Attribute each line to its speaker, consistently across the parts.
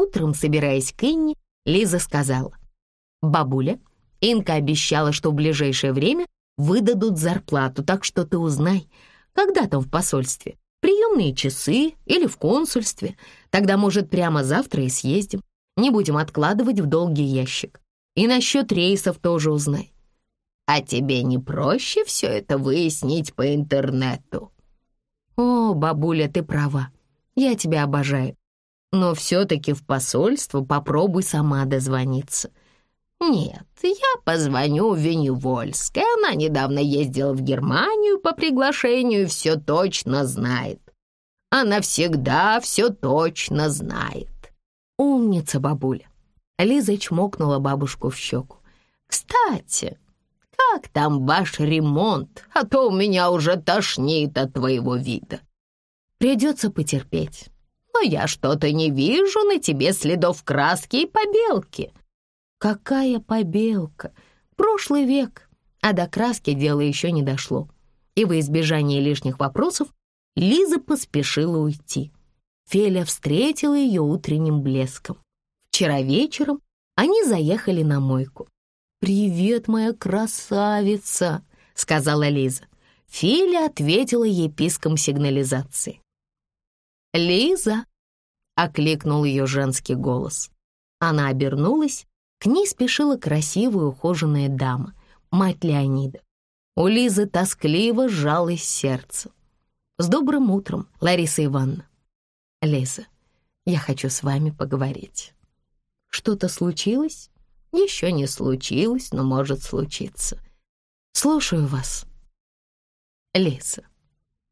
Speaker 1: Утром, собираясь к Инне, Лиза сказала, «Бабуля, Инка обещала, что в ближайшее время выдадут зарплату, так что ты узнай, когда там в посольстве, приемные часы или в консульстве. Тогда, может, прямо завтра и съездим. Не будем откладывать в долгий ящик. И насчет рейсов тоже узнай. А тебе не проще все это выяснить по интернету? О, бабуля, ты права. Я тебя обожаю. Но все-таки в посольство попробуй сама дозвониться. Нет, я позвоню Веневольской. Она недавно ездила в Германию по приглашению и все точно знает. Она всегда все точно знает. Умница, бабуля. Лиза чмокнула бабушку в щеку. «Кстати, как там ваш ремонт? А то у меня уже тошнит от твоего вида. Придется потерпеть. Но я что-то не вижу на тебе следов краски и побелки». «Какая побелка? Прошлый век!» А до краски дело еще не дошло. И во избежание лишних вопросов Лиза поспешила уйти. Феля встретила ее утренним блеском. Вчера вечером они заехали на мойку. «Привет, моя красавица!» — сказала Лиза. Филя ответила ей писком сигнализации. «Лиза!» — окликнул ее женский голос. Она обернулась, к ней спешила красивая ухоженная дама, мать Леонида. У Лизы тоскливо сжалось сердце. «С добрым утром, Лариса Ивановна!» «Лиза, я хочу с вами поговорить». Что-то случилось? Еще не случилось, но может случиться. Слушаю вас. Лиза,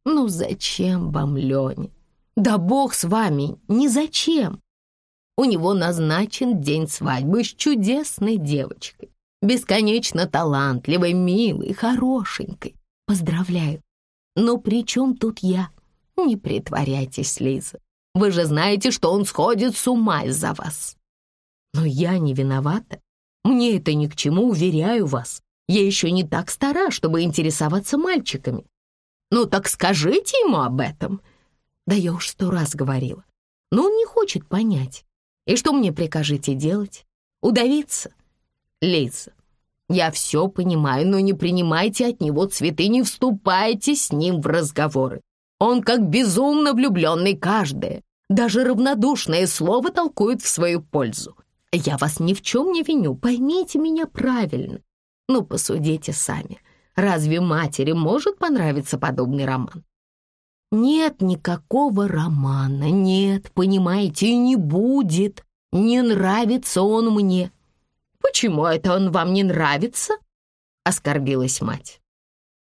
Speaker 1: ну зачем вам Леня? Да бог с вами, не зачем. У него назначен день свадьбы с чудесной девочкой, бесконечно талантливой, милой, хорошенькой. Поздравляю. Но при чем тут я? Не притворяйтесь, Лиза. Вы же знаете, что он сходит с ума из-за вас. Но я не виновата. Мне это ни к чему, уверяю вас. Я еще не так стара, чтобы интересоваться мальчиками. Ну так скажите ему об этом. Да я уж сто раз говорила. Но он не хочет понять. И что мне прикажете делать? Удавиться? Лиза, я все понимаю, но не принимайте от него цветы, не вступайте с ним в разговоры. Он как безумно влюбленный каждое, даже равнодушное слово толкует в свою пользу. Я вас ни в чем не виню, поймите меня правильно. Ну, посудите сами. Разве матери может понравиться подобный роман? Нет никакого романа, нет, понимаете, и не будет. Не нравится он мне. Почему это он вам не нравится? Оскорбилась мать.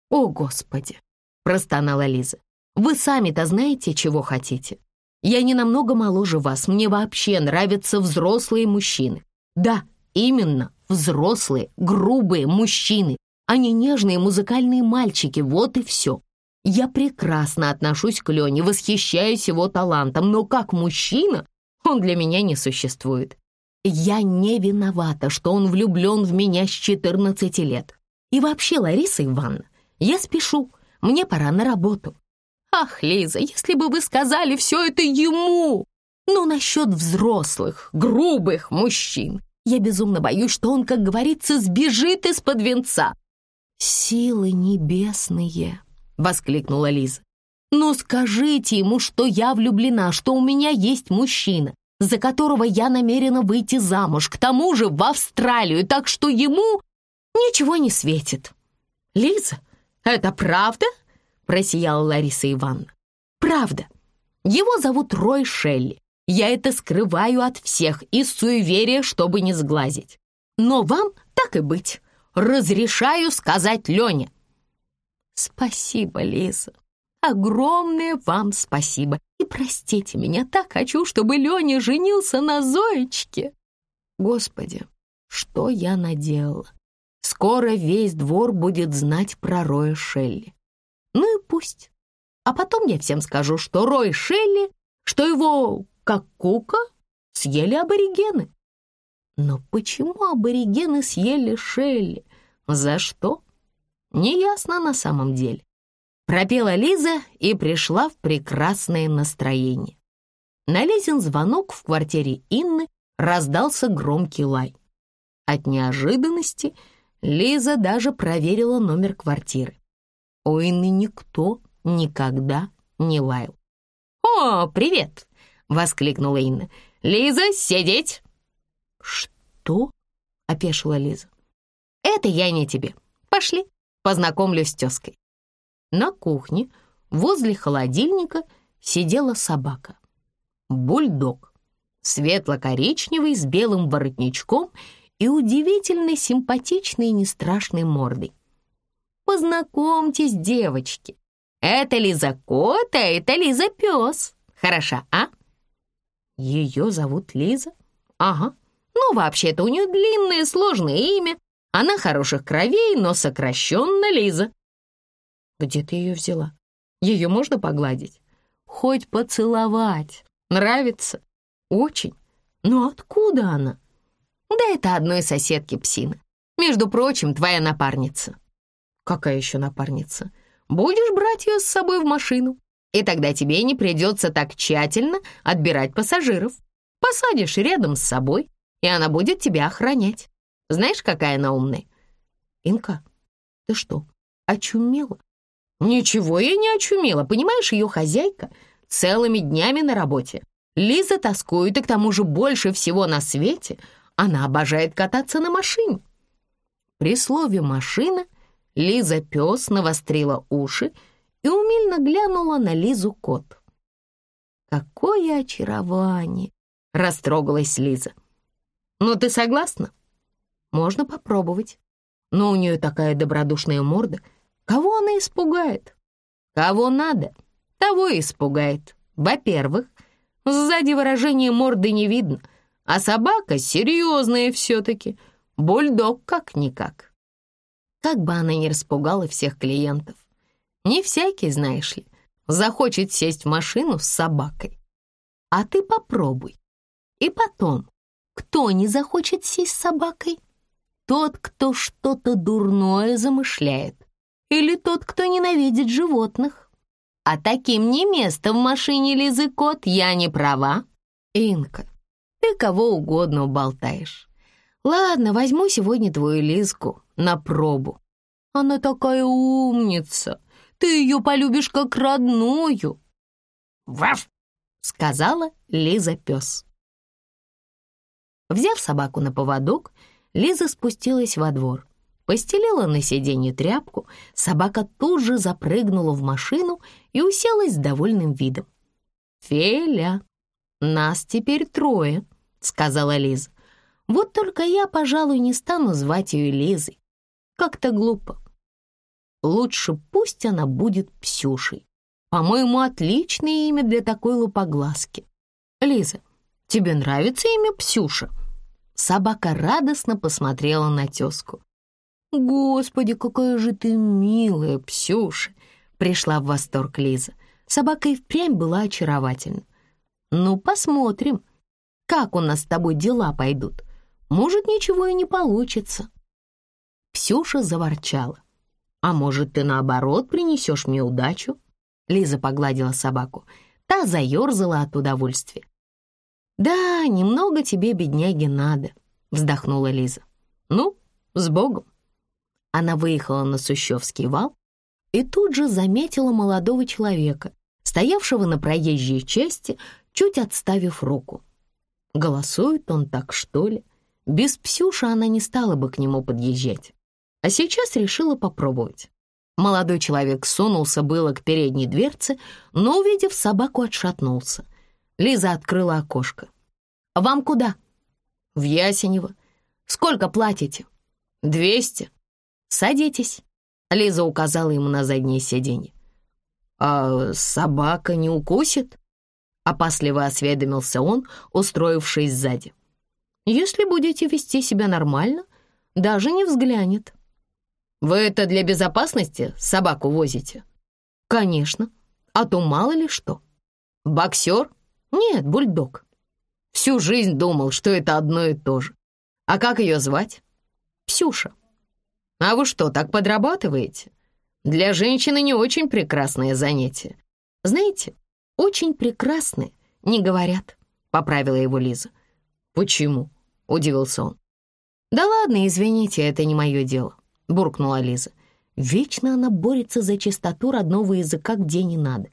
Speaker 1: О, Господи, простонала Лиза. Вы сами-то знаете, чего хотите. Я не намного моложе вас, мне вообще нравятся взрослые мужчины. Да, именно, взрослые, грубые мужчины, а не нежные музыкальные мальчики, вот и все. Я прекрасно отношусь к Лене, восхищаюсь его талантом, но как мужчина он для меня не существует. Я не виновата, что он влюблен в меня с 14 лет. И вообще, Лариса Ивановна, я спешу, мне пора на работу. Ах, Лиза, если бы вы сказали все это ему! Ну, насчет взрослых, грубых мужчин. Я безумно боюсь, что он, как говорится, сбежит из-под венца. «Силы небесные!» — воскликнула Лиза. «Ну скажите ему, что я влюблена, что у меня есть мужчина, за которого я намерена выйти замуж, к тому же в Австралию, так что ему ничего не светит». «Лиза, это правда?» просияла Лариса Ивановна. «Правда. Его зовут Рой Шелли. Я это скрываю от всех из суеверия, чтобы не сглазить. Но вам, так и быть, разрешаю сказать Лене». «Спасибо, Лиза. Огромное вам спасибо. И простите меня, так хочу, чтобы Леня женился на Зоечке». Господи, что я наделала? Скоро весь двор будет знать про Роя Шелли. Ну и пусть. А потом я всем скажу, что Рой Шелли, что его, как кука, съели аборигены. Но почему аборигены съели Шелли? За что? Неясно на самом деле. Пропела Лиза и пришла в прекрасное настроение. На Лизин звонок в квартире Инны раздался громкий лай. От неожиданности Лиза даже проверила номер квартиры. У Инны никто никогда не лаял. «О, привет!» — воскликнула Инна. «Лиза, сидеть!» «Что?» — опешила Лиза. «Это я не тебе. Пошли, познакомлюсь с тезкой». На кухне возле холодильника сидела собака. Бульдог, светло-коричневый, с белым воротничком и удивительно симпатичной и нестрашной мордой. «Познакомьтесь, девочки, это Лиза кот, а это Лиза пес. Хороша, а?» «Ее зовут Лиза?» «Ага. Ну, вообще-то у нее длинное сложное имя. Она хороших кровей, но сокращенно Лиза». «Где ты ее взяла? Ее можно погладить?» «Хоть поцеловать. Нравится? Очень. Но откуда она? Да это одной соседки псина. Между прочим, твоя напарница. Какая еще напарница? Будешь брать ее с собой в машину, и тогда тебе не придется так тщательно отбирать пассажиров. Посадишь рядом с собой, и она будет тебя охранять. Знаешь, какая она умная? Инка, ты что, очумела? Ничего я не очумела, понимаешь, ее хозяйка — целыми днями на работе. Лиза тоскует, и к тому же больше всего на свете она обожает кататься на машине. При слове «машина» Лиза пес навострила уши и умильно глянула на Лизу кот. «Какое очарование!» — растрогалась Лиза. «Ну, ты согласна?» «Можно попробовать. Но у нее такая добродушная морда. Кого она испугает? Кого надо?» того испугает. Во-первых, сзади выражения морды не видно, а собака серьезная все-таки, бульдог как-никак. Как бы она ни распугала всех клиентов. Не всякий, знаешь ли, захочет сесть в машину с собакой. А ты попробуй. И потом, кто не захочет сесть с собакой? Тот, кто что-то дурное замышляет. Или тот, кто ненавидит животных. А таким не место в машине, Лизы Кот, я не права. Инка, ты кого угодно уболтаешь. Ладно, возьму сегодня твою Лизку на пробу. Она такая умница. Ты ее полюбишь как родную. Ваф! сказала Лиза пес. Взяв собаку на поводок, Лиза спустилась во двор. Постелила на сиденье тряпку, собака тут же запрыгнула в машину и уселась с довольным видом. «Феля, нас теперь трое», — сказала Лиза. «Вот только я, пожалуй, не стану звать ее Лизой. Как-то глупо. Лучше пусть она будет Псюшей. По-моему, отличное имя для такой лупоглазки. Лиза, тебе нравится имя Псюша?» Собака радостно посмотрела на тезку. «Господи, какая же ты милая, Псюша!» Пришла в восторг Лиза. Собака и впрямь была очаровательна. «Ну, посмотрим, как у нас с тобой дела пойдут. Может, ничего и не получится». Псюша заворчала. «А может, ты наоборот принесешь мне удачу?» Лиза погладила собаку. Та заерзала от удовольствия. «Да, немного тебе, бедняги, надо», — вздохнула Лиза. «Ну, с Богом». Она выехала на Сущевский вал и тут же заметила молодого человека, стоявшего на проезжей части, чуть отставив руку. Голосует он так, что ли? Без Псюши она не стала бы к нему подъезжать. А сейчас решила попробовать. Молодой человек сунулся было к передней дверце, но, увидев собаку, отшатнулся. Лиза открыла окошко. «Вам куда?» «В Ясенево. Сколько платите?» «Двести». «Садитесь», — Лиза указала ему на заднее сиденье. «А собака не укусит?» — опасливо осведомился он, устроившись сзади. «Если будете вести себя нормально, даже не взглянет». «Вы это для безопасности собаку возите?» «Конечно, а то мало ли что». «Боксер?» «Нет, бульдог». Всю жизнь думал, что это одно и то же. А как ее звать? Псюша. А вы что, так подрабатываете? Для женщины не очень прекрасное занятие. Знаете, очень прекрасное «Не говорят», — поправила его Лиза.
Speaker 2: «Почему?» — удивился он.
Speaker 1: «Да ладно, извините, это не мое дело», — буркнула Лиза. Вечно она борется за чистоту родного языка, где не надо.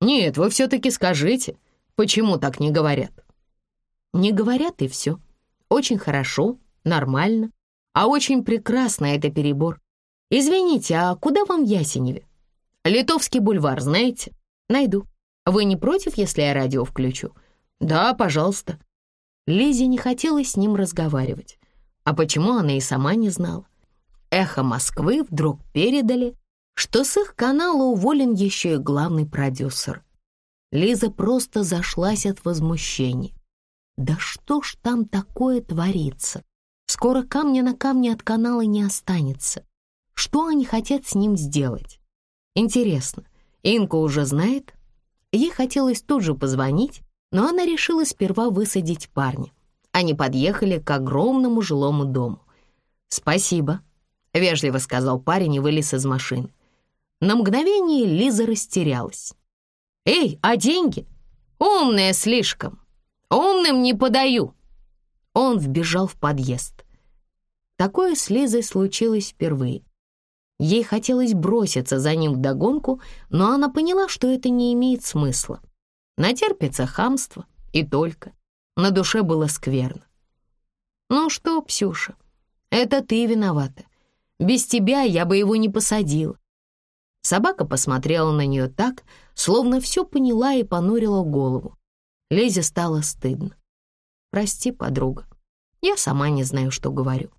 Speaker 2: «Нет, вы все-таки скажите, почему так не говорят?»
Speaker 1: «Не говорят, и все. Очень хорошо, нормально, а очень прекрасно — это перебор. Извините, а куда вам Ясеневе? Литовский бульвар, знаете? Найду. Вы не против, если я радио включу?
Speaker 2: Да, пожалуйста.
Speaker 1: Лизе не хотелось с ним разговаривать. А почему она и сама не знала? Эхо Москвы вдруг передали, что с их канала уволен еще и главный продюсер. Лиза просто зашлась от возмущения. Да что ж там такое творится? Скоро камня на камне от канала не останется. Что они хотят с ним сделать? Интересно, Инка уже знает? Ей хотелось тут же позвонить, но она решила сперва высадить парня. Они подъехали к огромному жилому дому. «Спасибо», — вежливо сказал парень и вылез из машины. На мгновение Лиза растерялась. «Эй, а деньги? Умная слишком. Умным не подаю». Он вбежал в подъезд. Такое с Лизой случилось впервые. Ей хотелось броситься за ним вдогонку, но она поняла, что это не имеет смысла. Натерпится хамство и только. На душе было скверно. «Ну что, Псюша, это ты виновата. Без тебя я бы его не посадила». Собака посмотрела на нее так, словно все поняла и понурила голову. Лизе стало стыдно. «Прости, подруга, я сама не знаю, что говорю.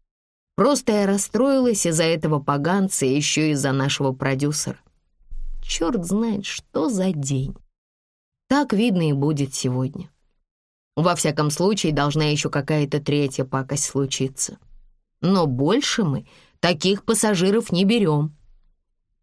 Speaker 1: Просто я расстроилась из-за этого поганца и еще из-за нашего продюсера. Черт знает, что за день. Так видно и будет сегодня. Во всяком случае, должна еще какая-то третья пакость случиться. Но больше мы таких пассажиров не берем.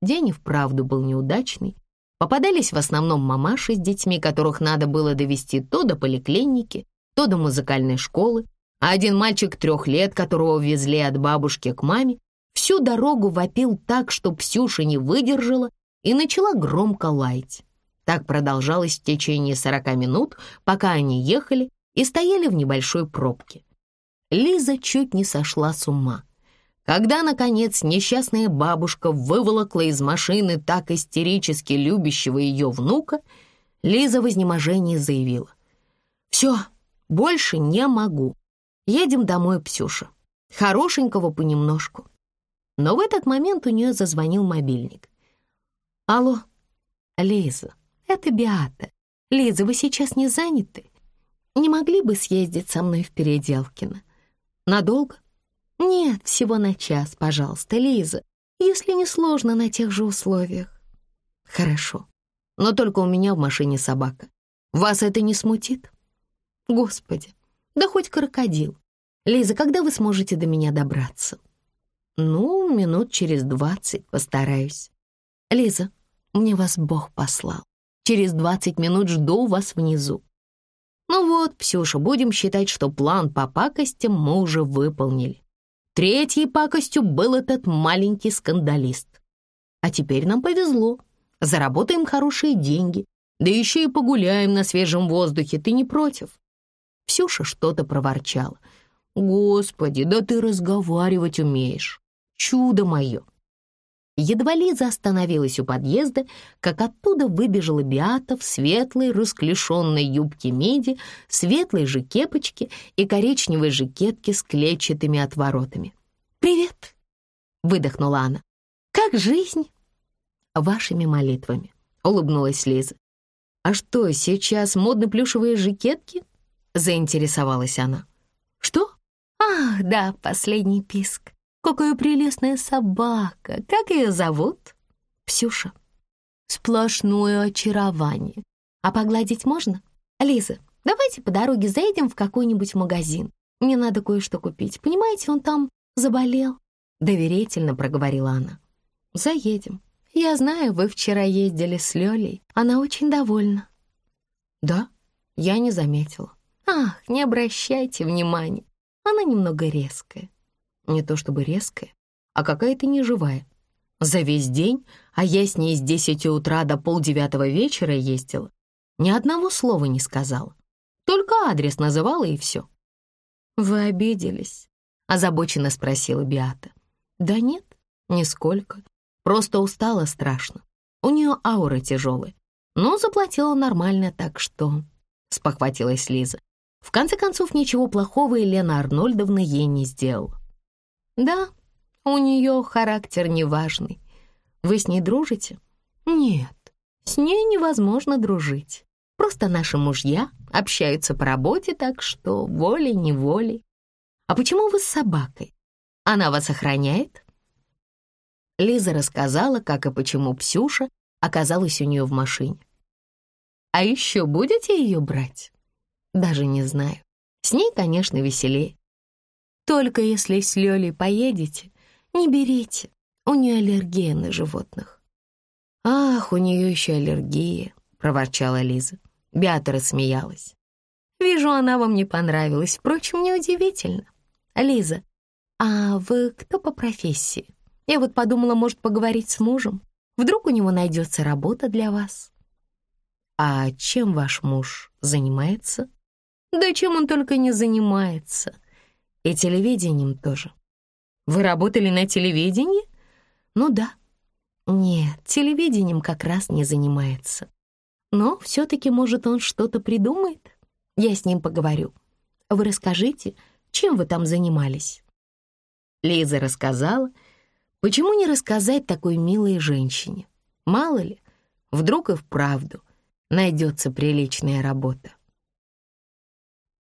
Speaker 1: День и вправду был неудачный. Попадались в основном мамаши с детьми, которых надо было довести то до поликлиники, то до музыкальной школы, а один мальчик трех лет, которого везли от бабушки к маме, всю дорогу вопил так, что Псюша не выдержала и начала громко лаять. Так продолжалось в течение сорока минут, пока они ехали и стояли в небольшой пробке. Лиза чуть не сошла с ума. Когда, наконец, несчастная бабушка выволокла из машины так истерически любящего ее внука, Лиза в изнеможении заявила. «Все, больше не могу. Едем домой, Псюша. Хорошенького понемножку. Но в этот момент у нее зазвонил мобильник. Алло, Лиза, это Биата. Лиза, вы сейчас не заняты? Не могли бы съездить со мной в Переделкино? Надолго? Нет, всего на час, пожалуйста, Лиза, если не сложно на тех же условиях. Хорошо, но только у меня в машине собака. Вас это не смутит? Господи, да хоть крокодил. Лиза, когда вы сможете до меня добраться? Ну, минут через двадцать постараюсь. Лиза, мне вас Бог послал. Через двадцать минут жду вас внизу. Ну вот, Псюша, будем считать, что план по пакостям мы уже выполнили. Третьей пакостью был этот маленький скандалист. А теперь нам повезло. Заработаем хорошие деньги, да еще и погуляем на свежем воздухе. Ты не против? Ксюша что-то проворчала. «Господи, да ты разговаривать умеешь! Чудо мое!» Едва Лиза остановилась у подъезда, как оттуда выбежала Биата в светлой, расклешенной юбке меди, светлой же кепочке и коричневой жакетке с клетчатыми отворотами. «Привет!» — выдохнула она. «Как жизнь?» «Вашими молитвами», — улыбнулась Лиза. «А что, сейчас модны плюшевые жакетки?» заинтересовалась она. «Что? Ах, да, последний писк. Какая прелестная собака. Как ее зовут?» «Псюша». «Сплошное очарование. А погладить можно? Лиза, давайте по дороге заедем в какой-нибудь магазин. Мне надо кое-что купить. Понимаете, он там заболел». Доверительно проговорила она. «Заедем. Я знаю, вы вчера ездили с Лёлей. Она очень довольна». «Да, я не заметила. Ах, не обращайте внимания. Она немного резкая. Не то чтобы резкая, а какая-то неживая. За весь день, а я с ней с десяти утра до полдевятого вечера ездила. Ни одного слова не сказала. Только адрес называла и все. «Вы обиделись?» — озабоченно спросила Биата. «Да нет, нисколько. Просто устала страшно. У нее аура тяжелая. Но заплатила нормально, так что...» — спохватилась Лиза. В конце концов, ничего плохого Елена Арнольдовна ей не сделала. «Да, у нее характер неважный. Вы с ней дружите?» «Нет, с ней невозможно дружить. Просто наши мужья общаются по работе, так что волей-неволей. А почему вы с собакой? Она вас охраняет?» Лиза рассказала, как и почему Псюша оказалась у нее в машине. «А еще будете ее брать?» «Даже не знаю. С ней, конечно, веселее. Только если с Лёлей поедете, не берите. У нее аллергия на животных». «Ах, у нее еще аллергия», — проворчала Лиза. Беата рассмеялась. «Вижу, она вам не понравилась. Впрочем, неудивительно. Лиза, а вы кто по профессии? Я вот подумала, может, поговорить с мужем. Вдруг у него найдется работа для вас». «А чем ваш муж занимается?» «Да чем он только не занимается. И телевидением тоже». «Вы работали на телевидении?» «Ну да». «Нет, телевидением как раз не занимается. Но все-таки, может, он что-то придумает. Я с ним поговорю. Вы расскажите, чем вы там занимались?» Лиза рассказала. Почему не рассказать такой милой женщине? Мало ли, вдруг и вправду найдется приличная работа.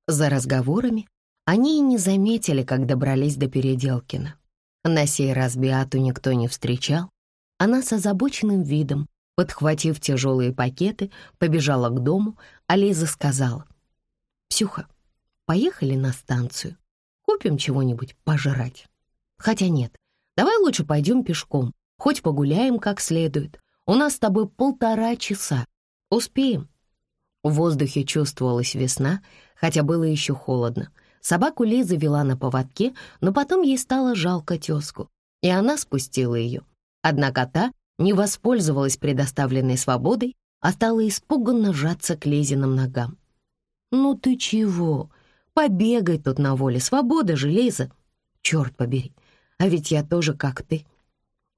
Speaker 1: За разговорами они и не заметили, как добрались до Переделкина. На сей раз Биату никто не встречал. Она с озабоченным видом Подхватив тяжелые пакеты, побежала к дому, а Лиза сказала. «Псюха, поехали на станцию. Купим чего-нибудь пожрать. Хотя нет, давай лучше пойдем пешком, хоть погуляем как следует. У нас с тобой полтора часа. Успеем». В воздухе чувствовалась весна, хотя было еще холодно. Собаку Лиза вела на поводке, но потом ей стало жалко тезку, и она спустила ее. Однако та не воспользовалась предоставленной свободой, а стала испуганно жаться к Лизиным ногам. «Ну ты чего? Побегай тут на воле, свобода же, Лиза! Черт побери, а ведь я тоже как ты.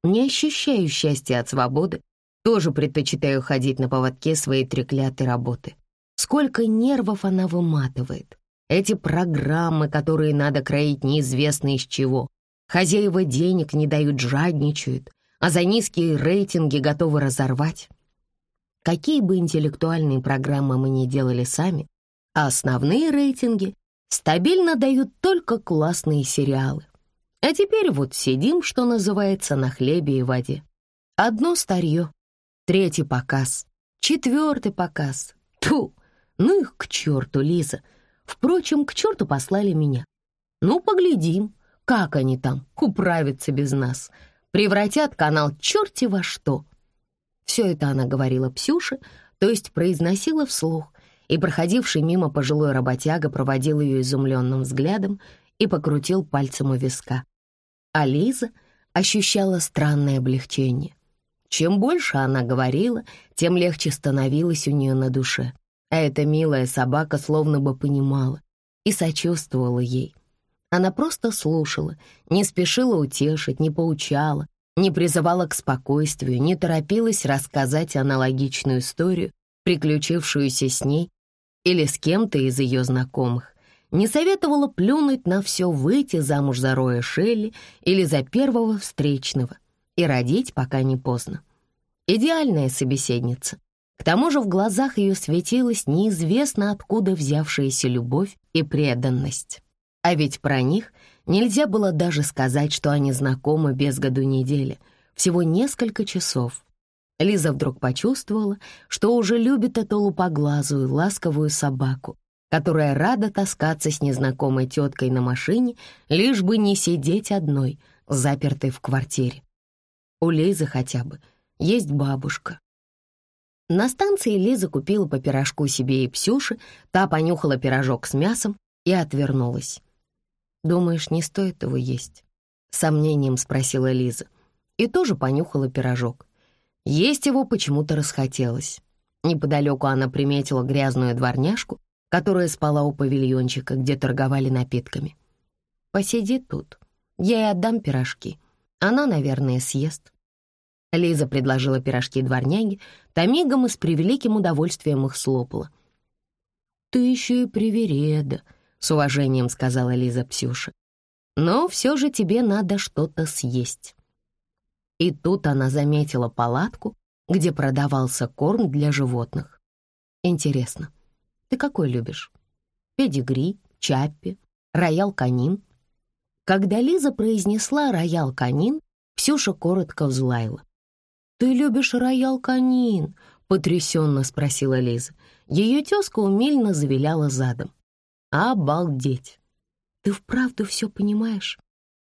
Speaker 1: Не ощущаю счастья от свободы, тоже предпочитаю ходить на поводке своей треклятой работы. Сколько нервов она выматывает. Эти программы, которые надо кроить неизвестно из чего. Хозяева денег не дают, жадничают а за низкие рейтинги готовы разорвать. Какие бы интеллектуальные программы мы ни делали сами, а основные рейтинги стабильно дают только классные сериалы. А теперь вот сидим, что называется, на хлебе и воде. Одно старье, третий показ, четвертый показ. Ту, ну их к черту, Лиза. Впрочем, к черту послали меня. Ну, поглядим, как они там управятся без нас — превратят канал черти во что. Все это она говорила Псюше, то есть произносила вслух, и проходивший мимо пожилой работяга проводил ее изумленным взглядом и покрутил пальцем у виска. А Лиза ощущала странное облегчение. Чем больше она говорила, тем легче становилось у нее на душе. А эта милая собака словно бы понимала и сочувствовала ей. Она просто слушала, не спешила утешить, не поучала, не призывала к спокойствию, не торопилась рассказать аналогичную историю, приключившуюся с ней или с кем-то из ее знакомых, не советовала плюнуть на все, выйти замуж за Роя Шелли или за первого встречного и родить, пока не поздно. Идеальная собеседница. К тому же в глазах ее светилась неизвестно откуда взявшаяся любовь и преданность. А ведь про них нельзя было даже сказать, что они знакомы без году недели, всего несколько часов. Лиза вдруг почувствовала, что уже любит эту лупоглазую, ласковую собаку, которая рада таскаться с незнакомой теткой на машине, лишь бы не сидеть одной, запертой в квартире. У Лизы хотя бы есть бабушка. На станции Лиза купила по пирожку себе и Псюше, та понюхала пирожок с мясом и отвернулась. «Думаешь, не стоит его есть?» — сомнением спросила Лиза. И тоже понюхала пирожок. Есть его почему-то расхотелось. Неподалеку она приметила грязную дворняжку, которая спала у павильончика, где торговали напитками. «Посиди тут, я ей отдам пирожки. Она, наверное, съест». Лиза предложила пирожки дворняге, та мигом и с превеликим удовольствием их слопала. «Ты еще и привереда», — с уважением сказала Лиза Псюша. «Но все же тебе надо что-то съесть». И тут она заметила палатку, где продавался корм для животных. «Интересно, ты какой любишь? Педигри, чаппи, роял канин?» Когда Лиза произнесла «роял канин», Ксюша коротко взлаяла. «Ты любишь роял канин?» — потрясенно спросила Лиза. Ее тезка умельно завиляла задом. «Обалдеть! Ты вправду все понимаешь?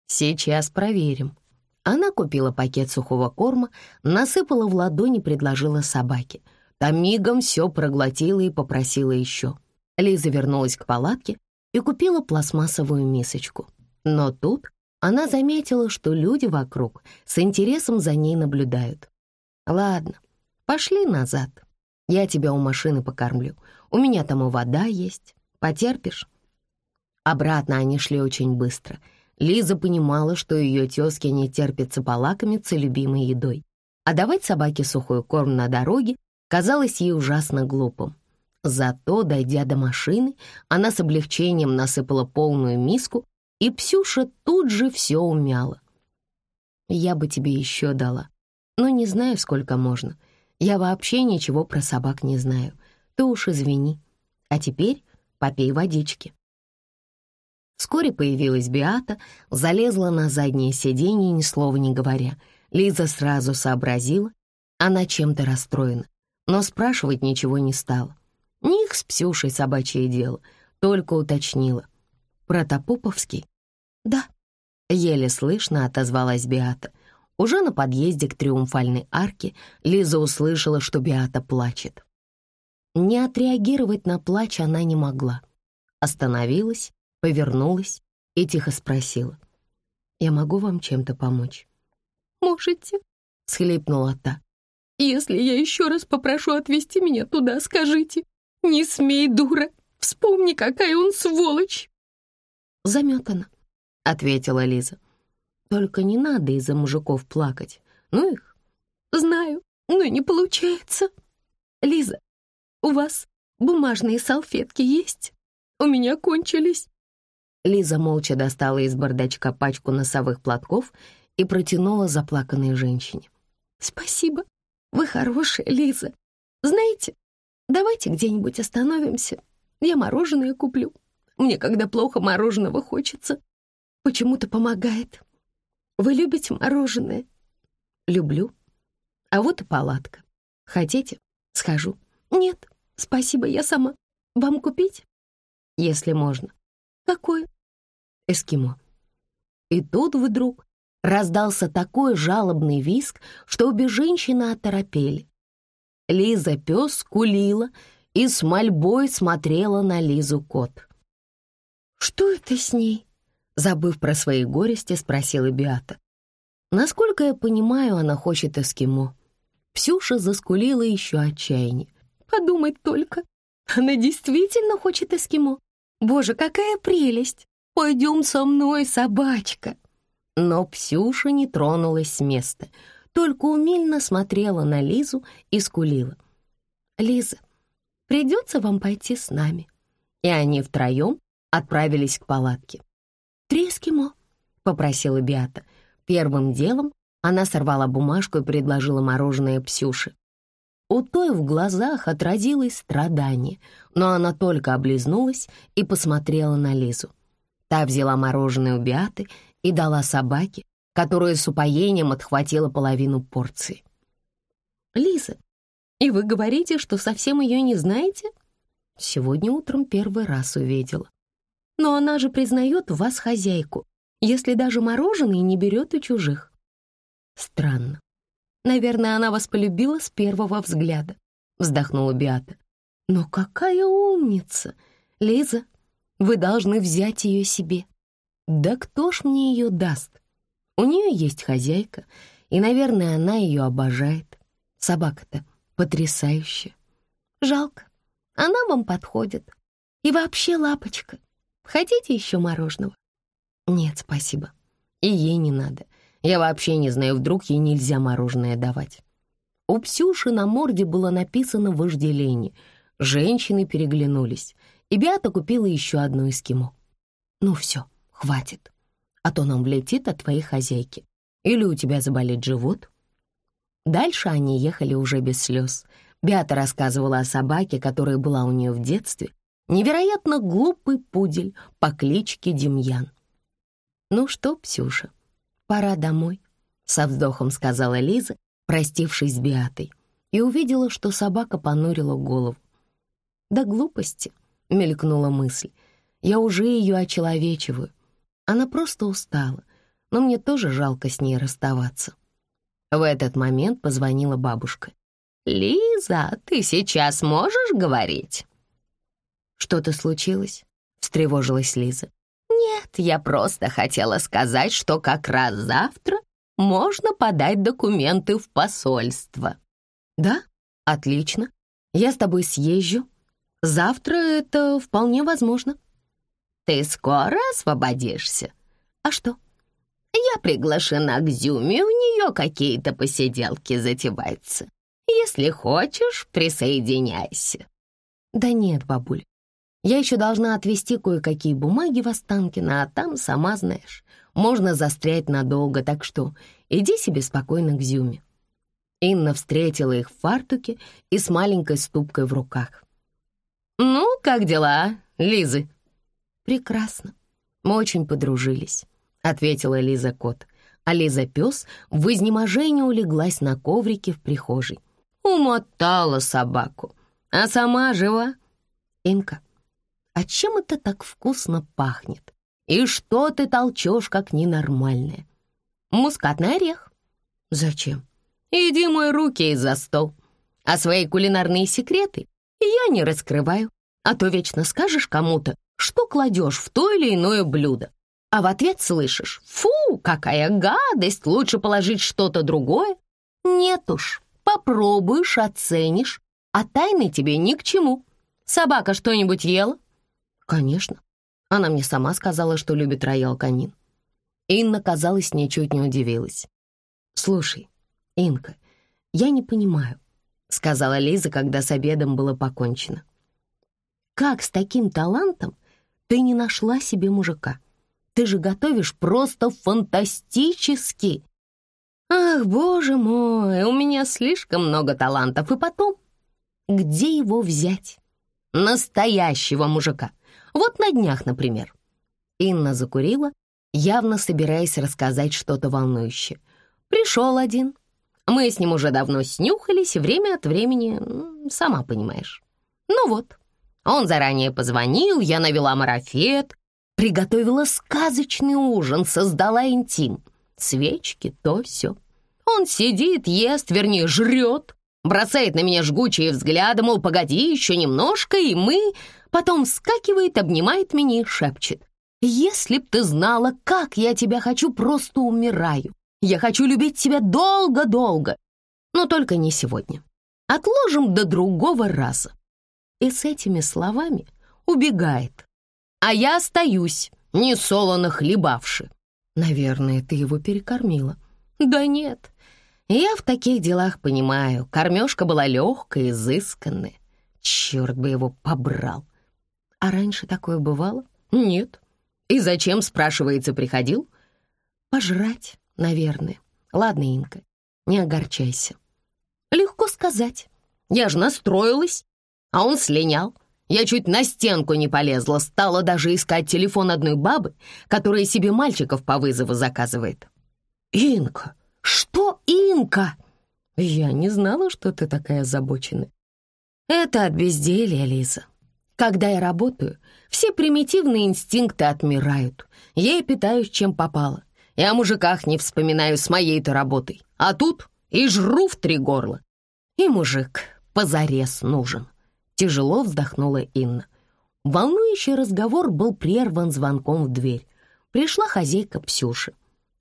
Speaker 1: Сейчас проверим». Она купила пакет сухого корма, насыпала в ладони, предложила собаке. Та мигом все проглотила и попросила еще. Лиза вернулась к палатке и купила пластмассовую мисочку. Но тут она заметила, что люди вокруг с интересом за ней наблюдают. Ладно, пошли назад. Я тебя у машины покормлю. У меня там и вода есть. Потерпишь?» Обратно они шли очень быстро. Лиза понимала, что ее тезке не терпится полакомиться любимой едой. А давать собаке сухой корм на дороге казалось ей ужасно глупым. Зато, дойдя до машины, она с облегчением насыпала полную миску, и Псюша тут же все умяла. «Я бы тебе еще дала, но не знаю, сколько можно. Я вообще ничего про собак не знаю. Ты уж извини. А теперь попей водички». Вскоре появилась Биата, залезла на заднее сиденье, ни слова не говоря. Лиза сразу сообразила, она чем-то расстроена, но спрашивать ничего не стала. Не их с Псюшей собачье дело, только уточнила. «Протопоповский?» «Да», — еле слышно отозвалась Биата — уже на подъезде к триумфальной арке Лиза услышала, что Биата плачет. Не отреагировать на плач она не могла. Остановилась, повернулась и тихо спросила. «Я могу вам чем-то помочь?»
Speaker 3: «Можете», — схлипнула та. «Если я еще раз попрошу отвезти меня туда, скажите. Не смей, дура, вспомни, какая он сволочь!»
Speaker 1: «Заметана», — ответила Лиза. Только не надо из-за мужиков плакать. Ну их.
Speaker 3: Знаю, но не получается. Лиза, у вас бумажные салфетки есть? У меня кончились.
Speaker 1: Лиза молча достала из бардачка пачку носовых платков и протянула заплаканной женщине.
Speaker 3: «Спасибо, вы хорошая, Лиза. Знаете, давайте где-нибудь остановимся. Я мороженое куплю. Мне, когда плохо мороженого хочется, почему-то помогает. Вы любите мороженое?»
Speaker 1: «Люблю. А вот и палатка. Хотите? Схожу».
Speaker 3: «Нет, спасибо, я сама. Вам купить?»
Speaker 1: «Если можно».
Speaker 3: «Какое?»
Speaker 1: «Эскимо». И тут вдруг раздался такой жалобный визг, что обе женщины оторопели. Лиза пес скулила и с мольбой смотрела на Лизу кот.
Speaker 3: «Что это с ней?»
Speaker 1: Забыв про свои горести, спросила Биата. Насколько я понимаю, она хочет эскимо. Псюша заскулила еще отчаяние.
Speaker 3: Подумать только, она действительно хочет эскимо. Боже, какая прелесть! Пойдем со мной, собачка.
Speaker 1: Но Псюша не тронулась с места, только умильно смотрела на Лизу и скулила. «Лиза, придется вам пойти с нами». И они втроем отправились к палатке.
Speaker 3: «Три эскимо», —
Speaker 1: попросила Биата. Первым делом она сорвала бумажку и предложила мороженое Псюше. У той в глазах отразилось страдание, но она только облизнулась и посмотрела на Лизу. Та взяла мороженое у Биаты и дала собаке, которая с упоением отхватила половину порции.
Speaker 3: «Лиза, и вы говорите, что совсем ее не знаете?»
Speaker 1: Сегодня утром первый раз увидела.
Speaker 3: Но она же признает вас хозяйку, если даже мороженое не берет у чужих.
Speaker 1: Странно.
Speaker 3: Наверное, она вас полюбила с первого взгляда, вздохнула Биата.
Speaker 1: Но какая умница! Лиза, вы должны взять ее себе. Да кто ж мне ее даст? У нее есть хозяйка, и, наверное, она ее обожает. Собака-то потрясающая.
Speaker 3: Жалко, она вам подходит. И вообще лапочка. Хотите еще мороженого?
Speaker 1: Нет, спасибо. И ей не надо. Я вообще не знаю, вдруг ей нельзя мороженое давать. У Псюши на морде было написано вожделение. Женщины переглянулись, и Беата купила еще одну эскимо. «Ну все, хватит, а то нам влетит от твоей хозяйки. Или у тебя заболит живот?» Дальше они ехали уже без слез. Беата рассказывала о собаке, которая была у нее в детстве, невероятно глупый пудель по кличке Демьян. «Ну что, Псюша, пора домой», — со вздохом сказала Лиза, простившись с Беатой, и увидела, что собака понурила голову. «Да глупости», — мелькнула мысль, — «я уже ее очеловечиваю. Она просто устала, но мне тоже жалко с ней расставаться». В этот момент позвонила бабушка.
Speaker 2: «Лиза, ты сейчас можешь говорить?»
Speaker 1: «Что-то случилось?» — встревожилась Лиза.
Speaker 2: «Нет, я просто хотела сказать, что как раз завтра можно подать документы в посольство».
Speaker 1: «Да? Отлично. Я с тобой съезжу. Завтра это вполне возможно».
Speaker 2: «Ты скоро освободишься?»
Speaker 1: «А что?»
Speaker 2: «Я приглашена к Зюме, у нее какие-то посиделки затеваются. Если хочешь, присоединяйся».
Speaker 1: «Да нет, бабуль, я еще должна отвезти кое-какие бумаги в Останкино, а там, сама знаешь, можно застрять надолго, так что иди себе спокойно к Зюме». Инна встретила их в фартуке и с маленькой ступкой в руках.
Speaker 2: «Ну, как дела, Лизы?»
Speaker 1: «Прекрасно. Мы очень подружились», — ответила Лиза кот. А Лиза пес в изнеможении улеглась на коврике в прихожей.
Speaker 2: «Умотала собаку, а сама жива?»
Speaker 1: «Инка, а чем это так вкусно пахнет? И что ты толчешь, как ненормальная?
Speaker 2: Мускатный орех.
Speaker 1: Зачем?
Speaker 2: Иди мой руки из-за стол. А свои кулинарные секреты я не раскрываю. А то вечно скажешь кому-то, что кладешь в то или иное блюдо. А в ответ слышишь «Фу, какая гадость, лучше положить что-то другое». Нет уж, попробуешь, оценишь, а тайны тебе ни к чему. Собака что-нибудь ела?
Speaker 1: «Конечно. Она мне сама сказала, что любит роял канин». Инна, казалось, ничуть не удивилась. «Слушай, Инка, я не понимаю», — сказала Лиза, когда с обедом было покончено. «Как с таким талантом ты не нашла себе мужика? Ты же готовишь просто фантастически!»
Speaker 2: «Ах, боже мой, у меня слишком много талантов, и потом...»
Speaker 1: «Где его взять?»
Speaker 2: «Настоящего мужика!» Вот на днях, например».
Speaker 1: Инна закурила, явно собираясь рассказать что-то волнующее. «Пришел один. Мы с ним уже давно снюхались, время от времени, сама понимаешь. Ну вот, он заранее позвонил, я навела марафет, приготовила сказочный ужин, создала интим. Свечки, то все. Он сидит, ест, вернее, жрет, бросает на меня жгучие взгляды, мол, погоди еще немножко, и мы Потом вскакивает, обнимает меня и шепчет. «Если б ты знала, как я тебя хочу, просто умираю. Я хочу любить тебя долго-долго, но только не сегодня. Отложим до другого раза». И с этими словами убегает. А я остаюсь, не солоно хлебавши. Наверное, ты его перекормила. Да нет, я в таких делах понимаю. Кормежка была легкая, изысканная. Черт бы его побрал. А раньше такое бывало? Нет. И зачем, спрашивается, приходил? Пожрать, наверное. Ладно, Инка, не огорчайся. Легко сказать. Я же настроилась, а он слинял. Я чуть на стенку не полезла, стала даже искать телефон одной бабы, которая себе мальчиков по вызову заказывает. «Инка! Что Инка?» «Я не знала, что ты такая озабоченная». «Это от безделья, Лиза. Когда я работаю, все примитивные инстинкты отмирают. Я и питаюсь, чем попало. И о мужиках не вспоминаю с моей-то работой. А тут и жру в три горла. И мужик позарез нужен. Тяжело вздохнула Инна. Волнующий разговор был прерван звонком в дверь. Пришла хозяйка Псюши.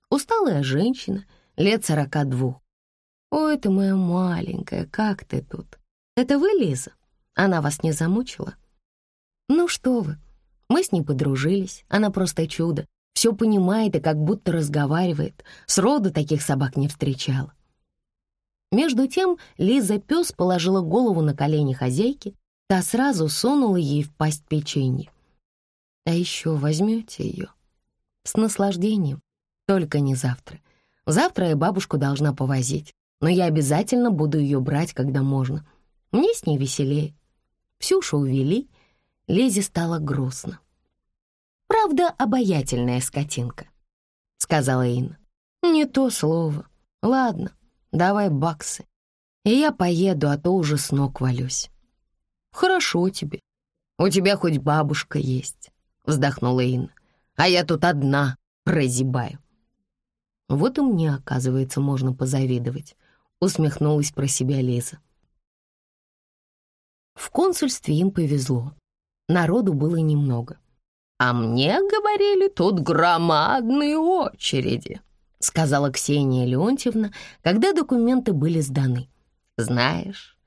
Speaker 1: Усталая женщина, лет сорока двух. «Ой, ты моя маленькая, как ты тут? Это вы, Лиза?»
Speaker 2: Она вас не замучила? Ну что вы, мы с ней подружились, она просто чудо. Все понимает и как будто разговаривает. Сроду таких собак не встречала. Между тем Лиза пес положила голову на колени хозяйки, та сразу сунула ей в пасть печенье. А еще возьмете ее? С наслаждением, только не завтра. Завтра я бабушку должна повозить, но я обязательно буду ее брать, когда можно. Мне с ней веселее. Ксюшу увели, Лизе стало грустно. «Правда, обаятельная скотинка», — сказала Инна. «Не то слово. Ладно, давай баксы. И я поеду, а то уже с ног валюсь». «Хорошо тебе. У тебя хоть бабушка есть», — вздохнула Инна. «А я тут одна прозябаю». Вот и мне, оказывается, можно позавидовать, усмехнулась про себя Лиза. В консульстве им повезло. Народу было немного. «А мне, говорили, тут громадные очереди», сказала Ксения Леонтьевна, когда документы были сданы. «Знаешь,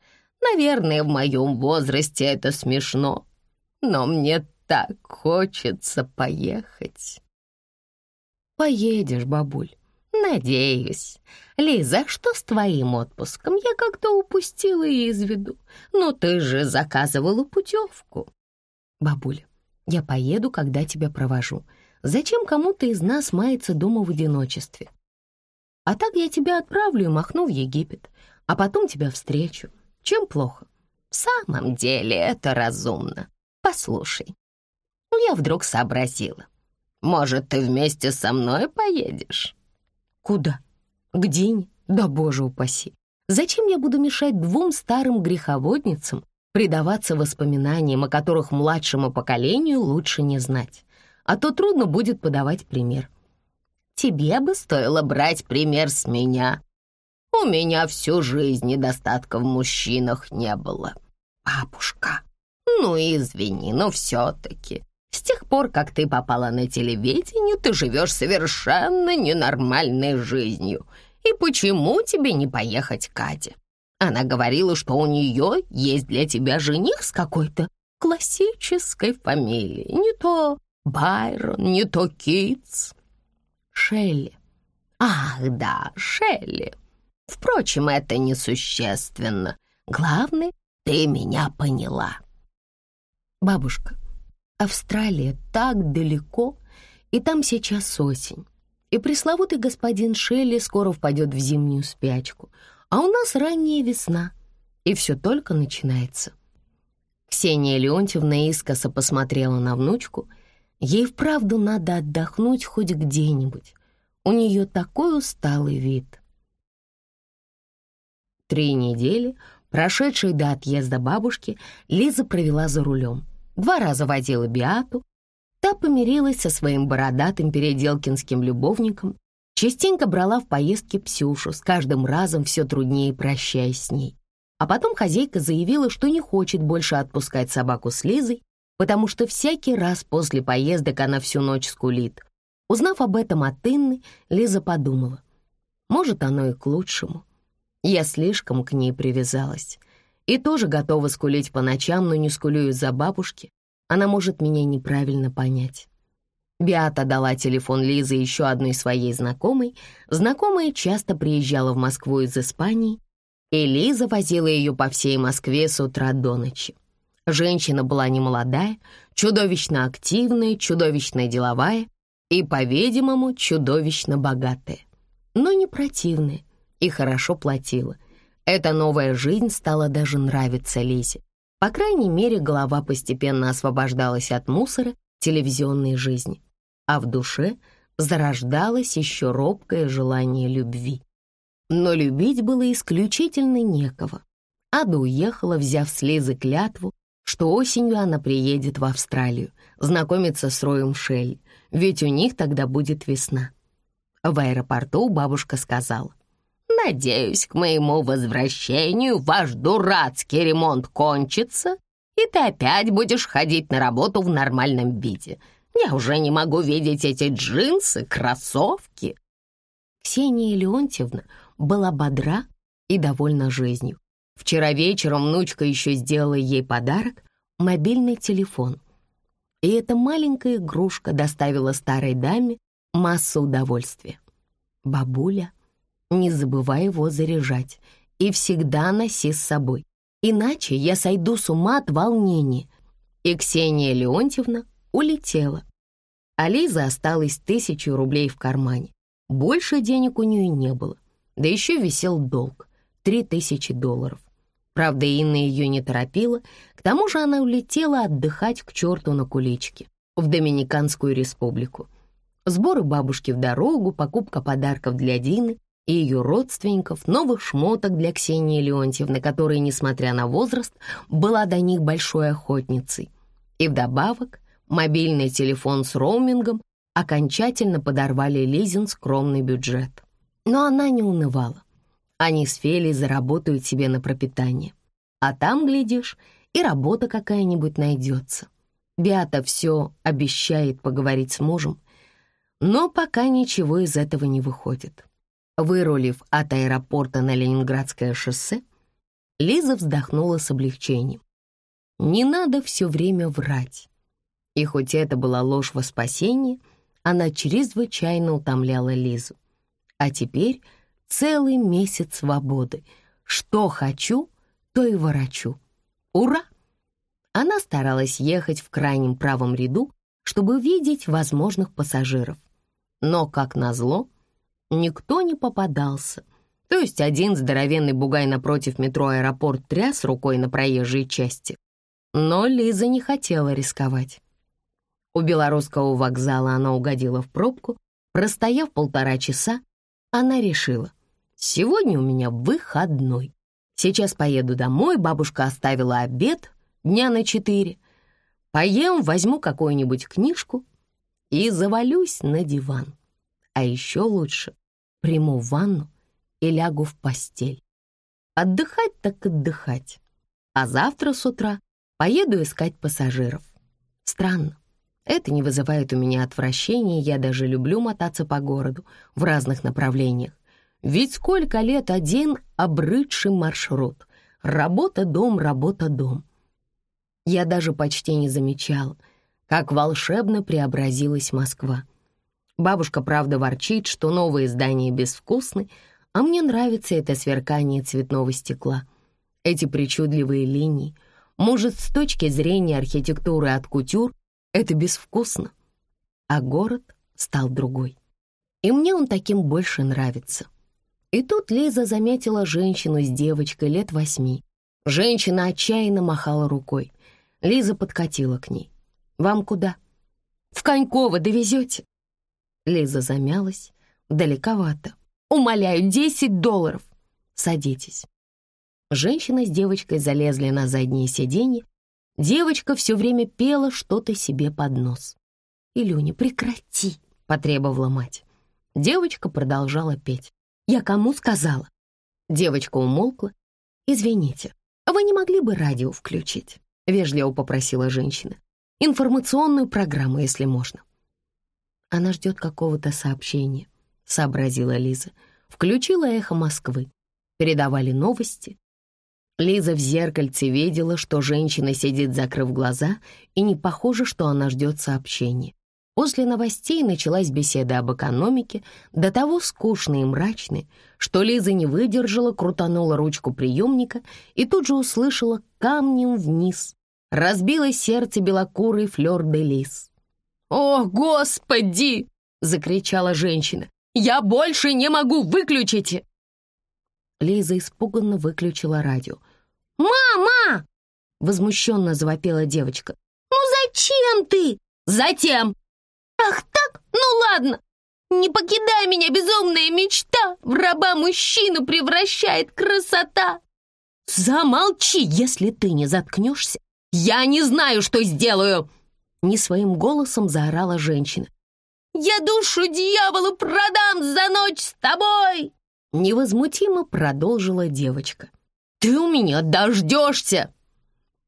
Speaker 2: наверное, в моем возрасте это смешно, но мне так хочется поехать». «Поедешь, бабуль, «Надеюсь. Лиза, что с твоим отпуском? Я как-то упустила из виду. Но ты же заказывала путевку». «Бабуля, я поеду, когда тебя провожу. Зачем кому-то из нас мается дома в одиночестве? А так я тебя отправлю и махну в Египет, а потом тебя встречу. Чем плохо?» «В самом деле это разумно. Послушай, я вдруг сообразила. Может, ты вместе со мной поедешь?» Куда? К Дине? Да боже упаси! Зачем я буду мешать двум старым греховодницам предаваться воспоминаниям, о которых младшему поколению лучше не знать? А то трудно будет подавать пример. Тебе бы стоило брать пример с меня. У меня всю жизнь недостатка в мужчинах не было. Бабушка, ну извини, но все-таки с тех пор, как ты попала на телевидение, ты живешь совершенно ненормальной жизнью. И почему тебе не поехать к Кате? Она говорила, что у нее есть для тебя жених с какой-то классической фамилией. Не то Байрон, не то Китс. Шелли. Ах, да, Шелли. Впрочем, это несущественно. Главное, ты меня поняла. Бабушка, Австралия так далеко, и там сейчас осень. И пресловутый господин Шелли скоро впадет в зимнюю спячку, а у нас ранняя весна, и все только начинается. Ксения Леонтьевна искоса посмотрела на внучку. Ей вправду надо отдохнуть хоть где-нибудь. У нее такой усталый вид. Три недели, прошедшие до отъезда бабушки, Лиза провела за рулем — два раза водила Биату, та помирилась со своим бородатым переделкинским любовником, частенько брала в поездки Псюшу, с каждым разом все труднее прощаясь с ней. А потом хозяйка заявила, что не хочет больше отпускать собаку с Лизой, потому что всякий раз после поездок она всю ночь скулит. Узнав об этом от Инны, Лиза подумала, может, оно и к лучшему. Я слишком к ней привязалась и тоже готова скулить по ночам, но не скулю из-за бабушки. Она может меня неправильно понять. Биата дала телефон Лизы еще одной своей знакомой. Знакомая часто приезжала в Москву из Испании, и Лиза возила ее по всей Москве с утра до ночи. Женщина была немолодая, чудовищно активная, чудовищно деловая и, по-видимому, чудовищно богатая, но не противная и хорошо платила. Эта новая жизнь стала даже нравиться Лизе. По крайней мере, голова постепенно освобождалась от мусора телевизионной жизни, а в душе зарождалось еще робкое желание любви. Но любить было исключительно некого. Ада уехала, взяв с Лизы клятву, что осенью она приедет в Австралию, знакомиться с Роем Шелли, ведь у них тогда будет весна. В аэропорту бабушка сказала, Надеюсь, к моему возвращению ваш дурацкий ремонт кончится, и ты опять будешь ходить на работу в нормальном виде. Я уже не могу видеть эти джинсы, кроссовки». Ксения Леонтьевна была бодра и довольна жизнью. Вчера вечером внучка еще сделала ей подарок — мобильный телефон. И эта маленькая игрушка доставила старой даме массу удовольствия. Бабуля, не забывай его заряжать и всегда носи с собой, иначе я сойду с ума от волнения. И Ксения Леонтьевна улетела. А Лиза осталась тысячу рублей в кармане. Больше денег у нее не было. Да еще висел долг — три тысячи долларов. Правда, Инна ее не торопила, к тому же она улетела отдыхать к черту на куличке, в Доминиканскую республику. Сборы бабушки в дорогу, покупка подарков для Дины и ее родственников, новых шмоток для Ксении Леонтьевны, которая, несмотря на возраст, была до них большой охотницей. И вдобавок мобильный телефон с роумингом окончательно подорвали Лизин скромный бюджет. Но она не унывала. Они с Фелей заработают себе на пропитание. А там, глядишь, и работа какая-нибудь найдется. Беата все обещает поговорить с мужем, но пока ничего из этого не выходит. Вырулив от аэропорта на Ленинградское шоссе, Лиза вздохнула с облегчением. Не надо все время врать. И хоть это была ложь во спасение, она чрезвычайно утомляла Лизу. А теперь целый месяц свободы. Что хочу, то и ворочу. Ура! Она старалась ехать в крайнем правом ряду, чтобы видеть возможных пассажиров. Но, как назло, никто не попадался. То есть один здоровенный бугай напротив метро «Аэропорт» тряс рукой на проезжей части. Но Лиза не хотела рисковать. У белорусского вокзала она угодила в пробку. Простояв полтора часа, она решила, сегодня у меня выходной. Сейчас поеду домой, бабушка оставила обед дня на четыре. Поем, возьму какую-нибудь книжку и завалюсь на диван. А еще лучше приму ванну и лягу в постель. Отдыхать так отдыхать. А завтра с утра поеду искать пассажиров. Странно. Это не вызывает у меня отвращения, я даже люблю мотаться по городу в разных направлениях. Ведь сколько лет один обрыдший маршрут. Работа-дом, работа-дом. Я даже почти не замечала, как волшебно преобразилась Москва. Бабушка, правда, ворчит, что новые здания безвкусны, а мне нравится это сверкание цветного стекла, эти причудливые линии. Может, с точки зрения архитектуры от кутюр это безвкусно, а город стал другой. И мне он таким больше нравится. И тут Лиза заметила женщину с девочкой лет восьми. Женщина отчаянно махала рукой. Лиза подкатила к ней. «Вам куда?» «В Коньково довезете?» Лиза замялась. «Далековато. Умоляю, десять долларов. Садитесь». Женщина с девочкой залезли на заднее сиденье. Девочка все время пела что-то себе под нос. «Илюня, прекрати!» — потребовала мать. Девочка продолжала петь. «Я кому сказала?» Девочка умолкла. «Извините, вы не могли бы радио включить?» — вежливо попросила женщина. «Информационную программу, если можно». Она ждет какого-то сообщения, сообразила Лиза. Включила эхо Москвы. Передавали новости. Лиза в зеркальце видела, что женщина сидит, закрыв глаза, и не похоже, что она ждет сообщения. После новостей началась беседа об экономике, до того скучной и мрачной, что Лиза не выдержала, крутанула ручку приемника и тут же услышала камнем вниз. Разбилось сердце белокурой флёр де лис. «О, Господи!» — закричала женщина. «Я больше не могу! Выключите!» Лиза испуганно выключила радио. «Мама!» — возмущенно завопила девочка. «Ну зачем ты?» «Затем!» «Ах так? Ну ладно! Не покидай меня, безумная мечта! В раба мужчину превращает красота!» «Замолчи, если ты не заткнешься! Я не знаю, что сделаю!» Не своим голосом заорала женщина. «Я душу дьяволу продам за ночь с тобой!» Невозмутимо продолжила девочка. «Ты у меня дождешься!»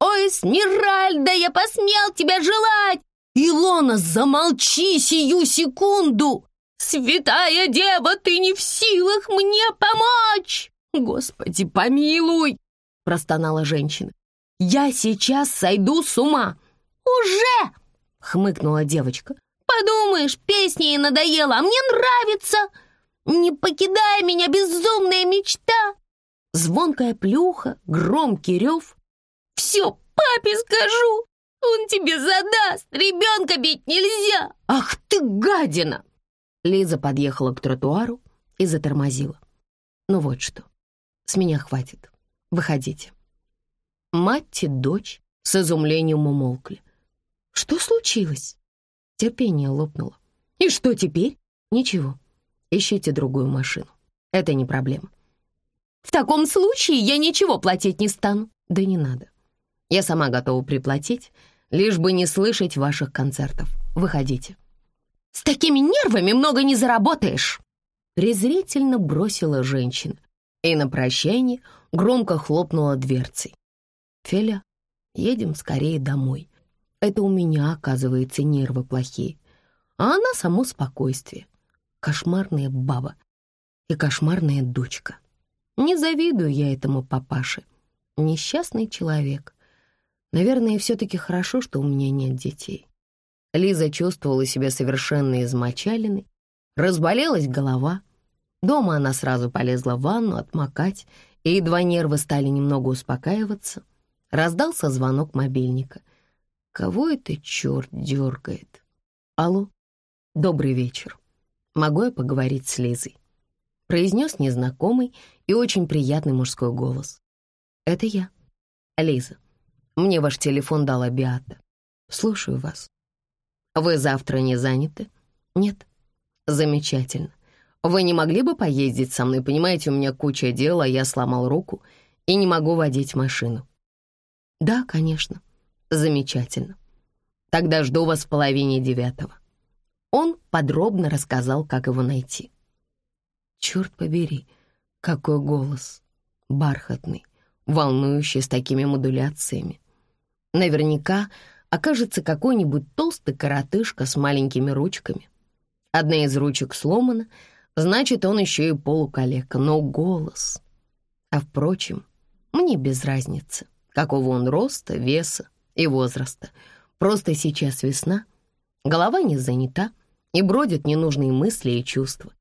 Speaker 2: «Ой, Смиральда, я посмел тебя желать!» «Илона, замолчи сию секунду!» «Святая дева, ты не в силах мне помочь!» «Господи, помилуй!» простонала женщина. «Я сейчас сойду с ума!»
Speaker 3: «Уже!»
Speaker 2: — хмыкнула девочка.
Speaker 3: «Подумаешь, песня ей надоела, а мне нравится! Не покидай меня, безумная мечта!»
Speaker 2: Звонкая плюха, громкий рев.
Speaker 3: «Все, папе скажу! Он тебе задаст! Ребенка бить нельзя!»
Speaker 2: «Ах ты, гадина!» Лиза подъехала к тротуару и затормозила. «Ну вот что, с меня хватит. Выходите». Мать и дочь с изумлением умолкли. «Что случилось?» Терпение лопнуло. «И что теперь?» «Ничего. Ищите другую машину. Это не проблема».
Speaker 3: «В таком случае я ничего платить не стану».
Speaker 2: «Да не надо. Я сама готова приплатить, лишь бы не слышать ваших концертов. Выходите».
Speaker 3: «С такими нервами много не заработаешь!»
Speaker 2: Презрительно бросила женщина и на прощание громко хлопнула дверцей. «Феля, едем скорее домой. Это у меня, оказывается, нервы плохие. А она само спокойствие. Кошмарная баба и кошмарная дочка. Не завидую я этому папаше. Несчастный человек. Наверное, все-таки хорошо, что у меня нет детей. Лиза чувствовала себя совершенно измочаленной, разболелась голова. Дома она сразу полезла в ванну отмокать, и едва нервы стали немного успокаиваться, раздался звонок мобильника. Кого это черт дергает? Алло, добрый вечер. Могу я поговорить с Лизой? Произнес незнакомый и очень приятный мужской голос. Это я. Лиза, мне ваш телефон дала Биата. Слушаю вас. Вы завтра не заняты? Нет. Замечательно. Вы не могли бы поездить со мной? Понимаете, у меня куча дел, а я сломал руку и не могу водить машину. Да, конечно. Замечательно. Тогда жду вас в половине девятого. Он подробно рассказал, как его найти. Черт побери, какой голос. Бархатный, волнующий, с такими модуляциями. Наверняка окажется какой-нибудь толстый коротышка с маленькими ручками. Одна из ручек сломана, значит, он еще и полуколека, но голос... А впрочем, мне без разницы, какого он роста, веса и возраста. Просто сейчас весна, голова не занята, и бродят ненужные мысли и чувства.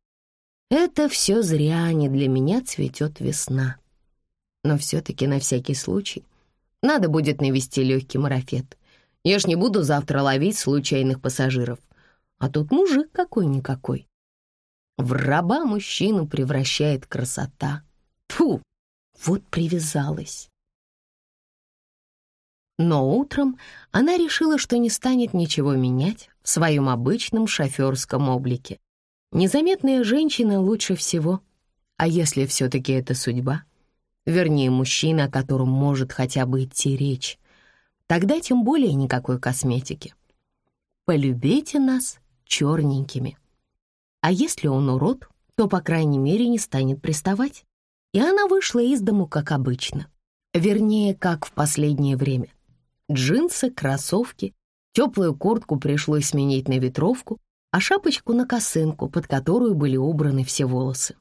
Speaker 2: Это все зря, не для меня цветет весна. Но все-таки на всякий случай надо будет навести легкий марафет. Я ж не буду завтра ловить случайных пассажиров. А тут мужик какой-никакой. В раба мужчину превращает красота. Фу, вот привязалась. Но утром она решила, что не станет ничего менять в своем обычном шоферском облике. Незаметная женщина лучше всего. А если все-таки это судьба? Вернее, мужчина, о котором может хотя бы идти речь тогда тем более никакой косметики. Полюбите нас черненькими. А если он урод, то, по крайней мере, не станет приставать. И она вышла из дому, как обычно. Вернее, как в последнее время. Джинсы, кроссовки, теплую куртку пришлось сменить на ветровку, а шапочку на косынку, под которую были убраны все волосы.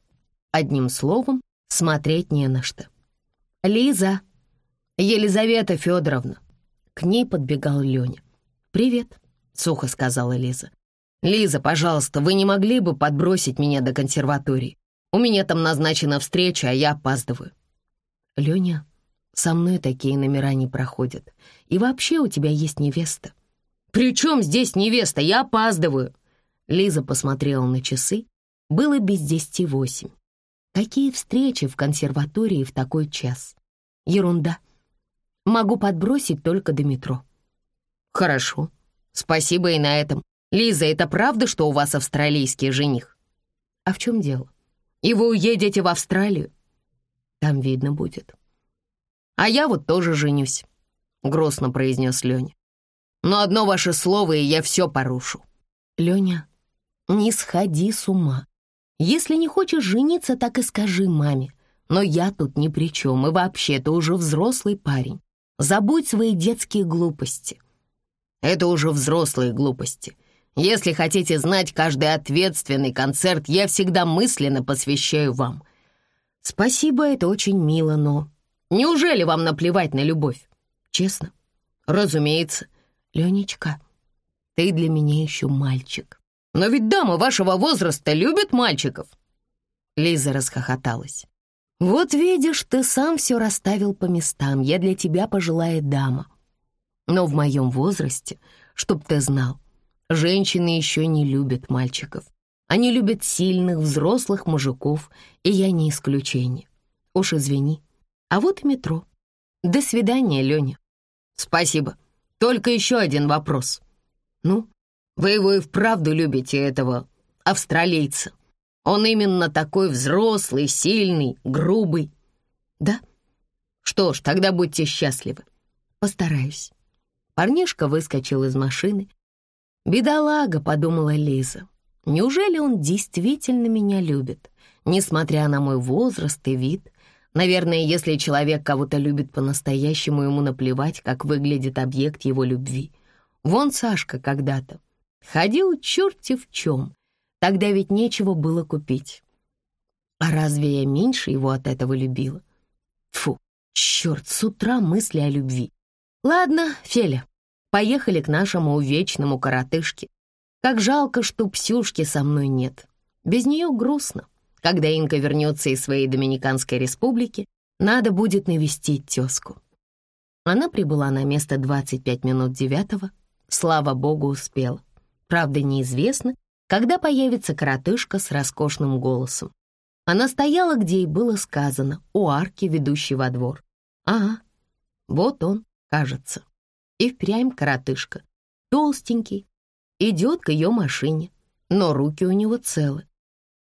Speaker 2: Одним словом, смотреть не на что. «Лиза! Елизавета Федоровна!» К ней подбегал Леня. «Привет», — сухо сказала Лиза. «Лиза, пожалуйста, вы не могли бы подбросить меня до консерватории? У меня там назначена встреча, а я опаздываю». «Леня, со мной такие номера не проходят. И вообще у тебя есть невеста». «При чем здесь невеста? Я опаздываю!» Лиза посмотрела на часы. Было без десяти восемь. Какие встречи в консерватории в такой час? Ерунда. Могу подбросить только до метро». «Хорошо. Спасибо и на этом. Лиза, это правда, что у вас австралийский жених?» «А в чем дело? И вы уедете в Австралию?» «Там видно будет». «А я вот тоже женюсь», — грустно произнес Леня. «Но одно ваше слово, и я все порушу». «Леня, не сходи с ума. Если не хочешь жениться, так и скажи маме. Но я тут ни при чем, и вообще ты уже взрослый парень. Забудь свои детские глупости. Это уже взрослые глупости. Если хотите знать каждый ответственный концерт, я всегда мысленно посвящаю вам. Спасибо, это очень мило, но... Неужели вам наплевать на любовь? Честно? Разумеется.
Speaker 1: Ленечка, ты для меня еще мальчик.
Speaker 2: Но ведь дамы вашего возраста любят мальчиков.
Speaker 1: Лиза расхохоталась. Вот видишь, ты сам все расставил по местам. Я для тебя пожилая дама. Но в моем возрасте, чтоб ты знал, женщины еще не любят мальчиков. Они любят сильных, взрослых мужиков, и я не исключение. Уж извини. А вот и метро. До свидания, Леня.
Speaker 2: Спасибо. Только еще один вопрос.
Speaker 1: Ну,
Speaker 2: вы его и вправду любите, этого австралийца? Он именно такой взрослый, сильный, грубый.
Speaker 1: Да?
Speaker 2: Что ж, тогда будьте счастливы.
Speaker 1: Постараюсь. Парнишка выскочил из машины. «Бедолага», — подумала Лиза. «Неужели он действительно меня любит, несмотря на мой возраст и вид?» Наверное, если человек кого-то любит по-настоящему, ему наплевать, как выглядит объект его любви. Вон Сашка когда-то ходил черти в чем. Тогда ведь нечего было купить. А разве я меньше его от этого любила? Фу, черт, с утра мысли о любви. Ладно, Феля, поехали к нашему увечному коротышке. Как жалко, что Псюшки со мной нет. Без нее грустно. Когда Инка вернется из своей Доминиканской республики, надо будет навестить тезку. Она прибыла на место 25 минут девятого. Слава богу, успела. Правда, неизвестно, когда появится коротышка с роскошным голосом. Она стояла, где и было сказано, у арки, ведущей во двор. Ага, вот он, кажется. И впрямь коротышка, толстенький, идет к ее машине, но руки у него целы.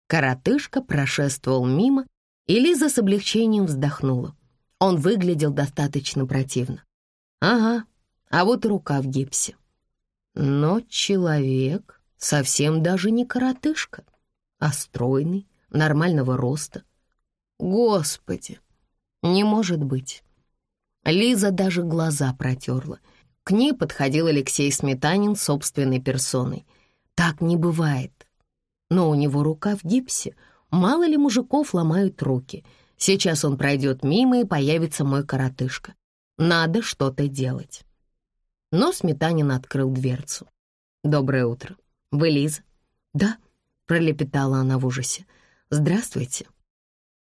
Speaker 1: Коротышка прошествовал мимо, и Лиза с облегчением вздохнула. Он выглядел достаточно противно. Ага, а вот рука в гипсе. Но человек совсем даже не коротышка, а стройный, нормального роста. Господи, не может быть. Лиза даже глаза протерла. К ней подходил Алексей Сметанин собственной персоной. Так не бывает но у него рука в гипсе. Мало ли мужиков ломают руки. Сейчас он пройдет мимо и появится мой коротышка. Надо что-то делать. Но Сметанин открыл дверцу. «Доброе утро. Вы Лиза?» «Да», — пролепетала она в ужасе. «Здравствуйте».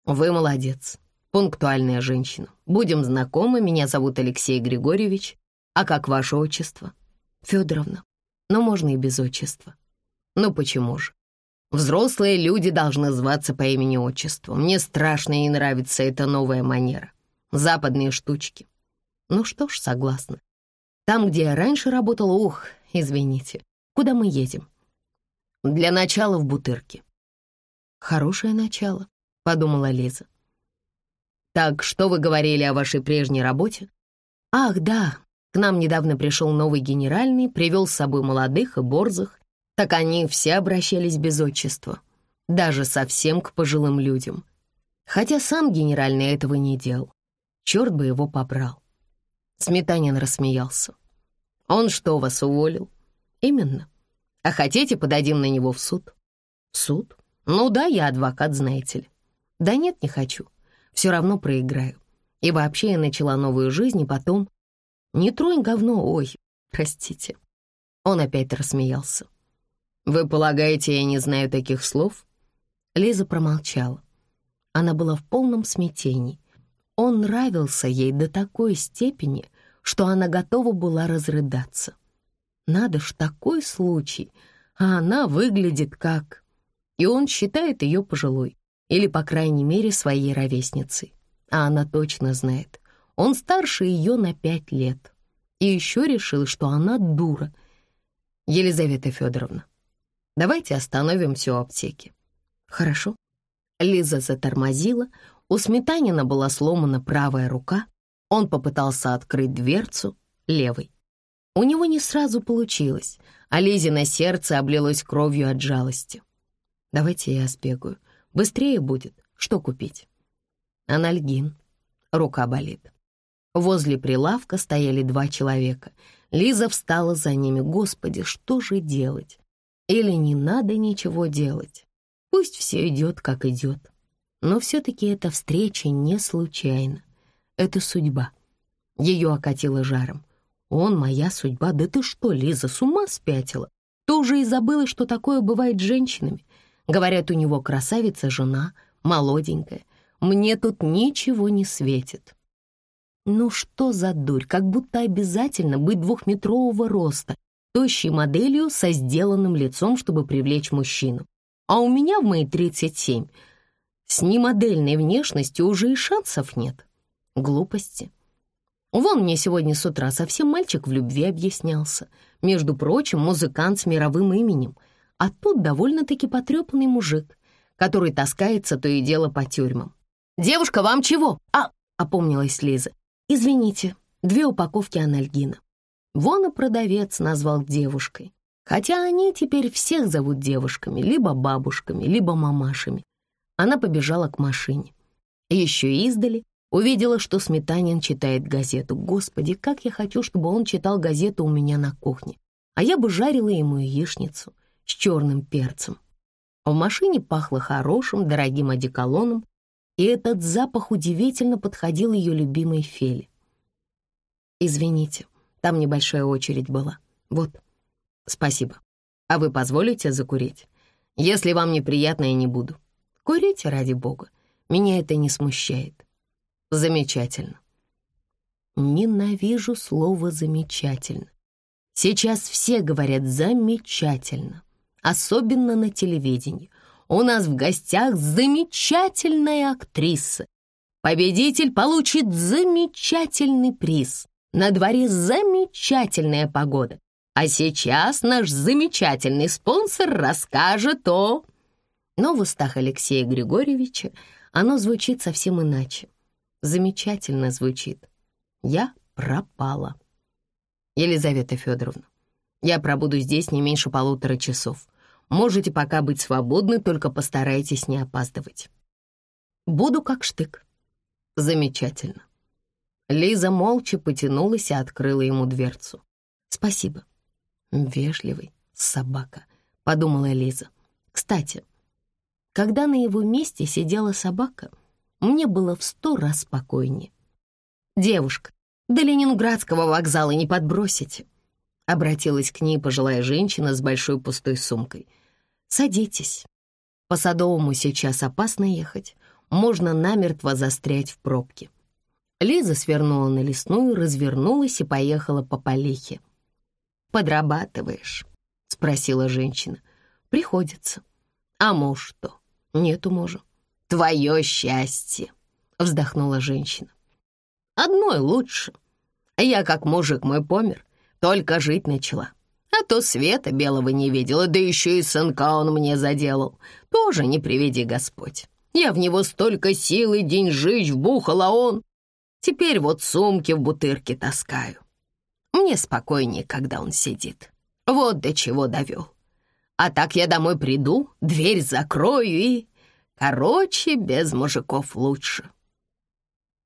Speaker 1: «Вы молодец. Пунктуальная женщина. Будем знакомы. Меня зовут Алексей Григорьевич. А как ваше отчество?» «Федоровна. Но можно и без отчества». «Ну почему же? Взрослые люди должны зваться по имени-отчеству. Мне страшно не нравится эта новая манера. Западные штучки. Ну что ж, согласна. Там, где я раньше работала, ух, извините. Куда мы едем? Для начала в Бутырке. Хорошее начало, подумала Лиза. Так, что вы говорили о вашей прежней работе? Ах, да, к нам недавно пришел новый генеральный, привел с собой молодых и борзых, так они все обращались без отчества, даже совсем к пожилым людям. Хотя сам генеральный этого не делал. Черт бы его побрал. Сметанин рассмеялся. «Он что, вас уволил?» «Именно. А хотите, подадим на него в суд?» «В суд? Ну да, я адвокат, знаете ли». «Да нет, не хочу. Все равно проиграю. И вообще я начала новую жизнь, и потом...» «Не тронь говно, ой, простите». Он опять рассмеялся. «Вы полагаете, я не знаю таких слов?» Лиза промолчала. Она была в полном смятении. Он нравился ей до такой степени, что она готова была разрыдаться. Надо ж, такой случай, а она выглядит как... И он считает ее пожилой, или, по крайней мере, своей ровесницей. А она точно знает. Он старше ее на пять лет. И еще решил, что она дура. Елизавета Федоровна, Давайте остановимся у аптеки». «Хорошо». Лиза затормозила, у Сметанина была сломана правая рука, он попытался открыть дверцу левой. У него не сразу получилось, а Лизе на сердце облилось кровью от жалости. «Давайте я сбегаю. Быстрее будет. Что купить?» «Анальгин». Рука болит. Возле прилавка стояли два человека. Лиза встала за ними. «Господи, что же делать?» Или не надо ничего делать. Пусть все идет, как идет. Но все-таки эта встреча не случайна. — это судьба. Ее окатило жаром. Он моя судьба. Да ты что, Лиза, с ума спятила? Ты уже и забыла, что такое бывает с женщинами. Говорят, у него красавица жена, молоденькая. Мне тут ничего не светит. Ну что за дурь, как будто обязательно быть двухметрового роста, тощей моделью со сделанным лицом, чтобы привлечь мужчину. А у меня в мои 37 с немодельной внешностью уже и шансов нет. Глупости. Вон мне сегодня с утра совсем мальчик в любви объяснялся. Между прочим, музыкант с мировым именем. А тут довольно-таки потрепанный мужик, который таскается то и дело по тюрьмам. «Девушка, вам чего?» «А!» — опомнилась Лиза. «Извините, две упаковки анальгина». Вон и продавец назвал девушкой. Хотя они теперь всех зовут девушками, либо бабушками, либо мамашами. Она побежала к машине. Еще издали Увидела, что Сметанин читает газету. Господи, как я хочу, чтобы он читал газету у меня на кухне. А я бы жарила ему яичницу с черным перцем. В машине пахло хорошим, дорогим одеколоном, и этот запах удивительно подходил ее любимой Феле. «Извините, там небольшая очередь была. Вот. Спасибо. А вы позволите закурить? Если вам неприятно, я не буду. Курите, ради бога. Меня это не смущает. Замечательно. Ненавижу слово «замечательно». Сейчас все говорят «замечательно», особенно на телевидении. У нас в гостях замечательная актриса. Победитель получит замечательный приз. На дворе замечательная погода. А сейчас наш замечательный спонсор расскажет о... Но в устах Алексея Григорьевича оно звучит совсем иначе замечательно звучит. Я пропала. Елизавета Федоровна, я пробуду здесь не меньше полутора часов. Можете пока быть свободны, только постарайтесь не опаздывать. Буду как штык. Замечательно. Лиза молча потянулась и открыла ему дверцу. Спасибо. Вежливый собака, подумала Лиза. Кстати, когда на его месте сидела собака — мне было в сто раз спокойнее. «Девушка, до Ленинградского вокзала не подбросите?» Обратилась к ней пожилая женщина с большой пустой сумкой. «Садитесь. По Садовому сейчас опасно ехать. Можно намертво застрять в пробке». Лиза свернула на лесную, развернулась и поехала по Полехе. «Подрабатываешь?» — спросила женщина. «Приходится». «А муж что?» «Нету мужа» твое счастье», — вздохнула женщина. «Одной лучше. Я, как мужик мой помер, только жить начала. А то света белого не видела, да еще и сынка он мне заделал. Тоже не приведи Господь. Я в него столько сил и деньжищ вбухала он. Теперь вот сумки в бутырке таскаю. Мне спокойнее, когда он сидит. Вот до чего довел. А так я домой приду, дверь закрою и... Короче, без мужиков лучше.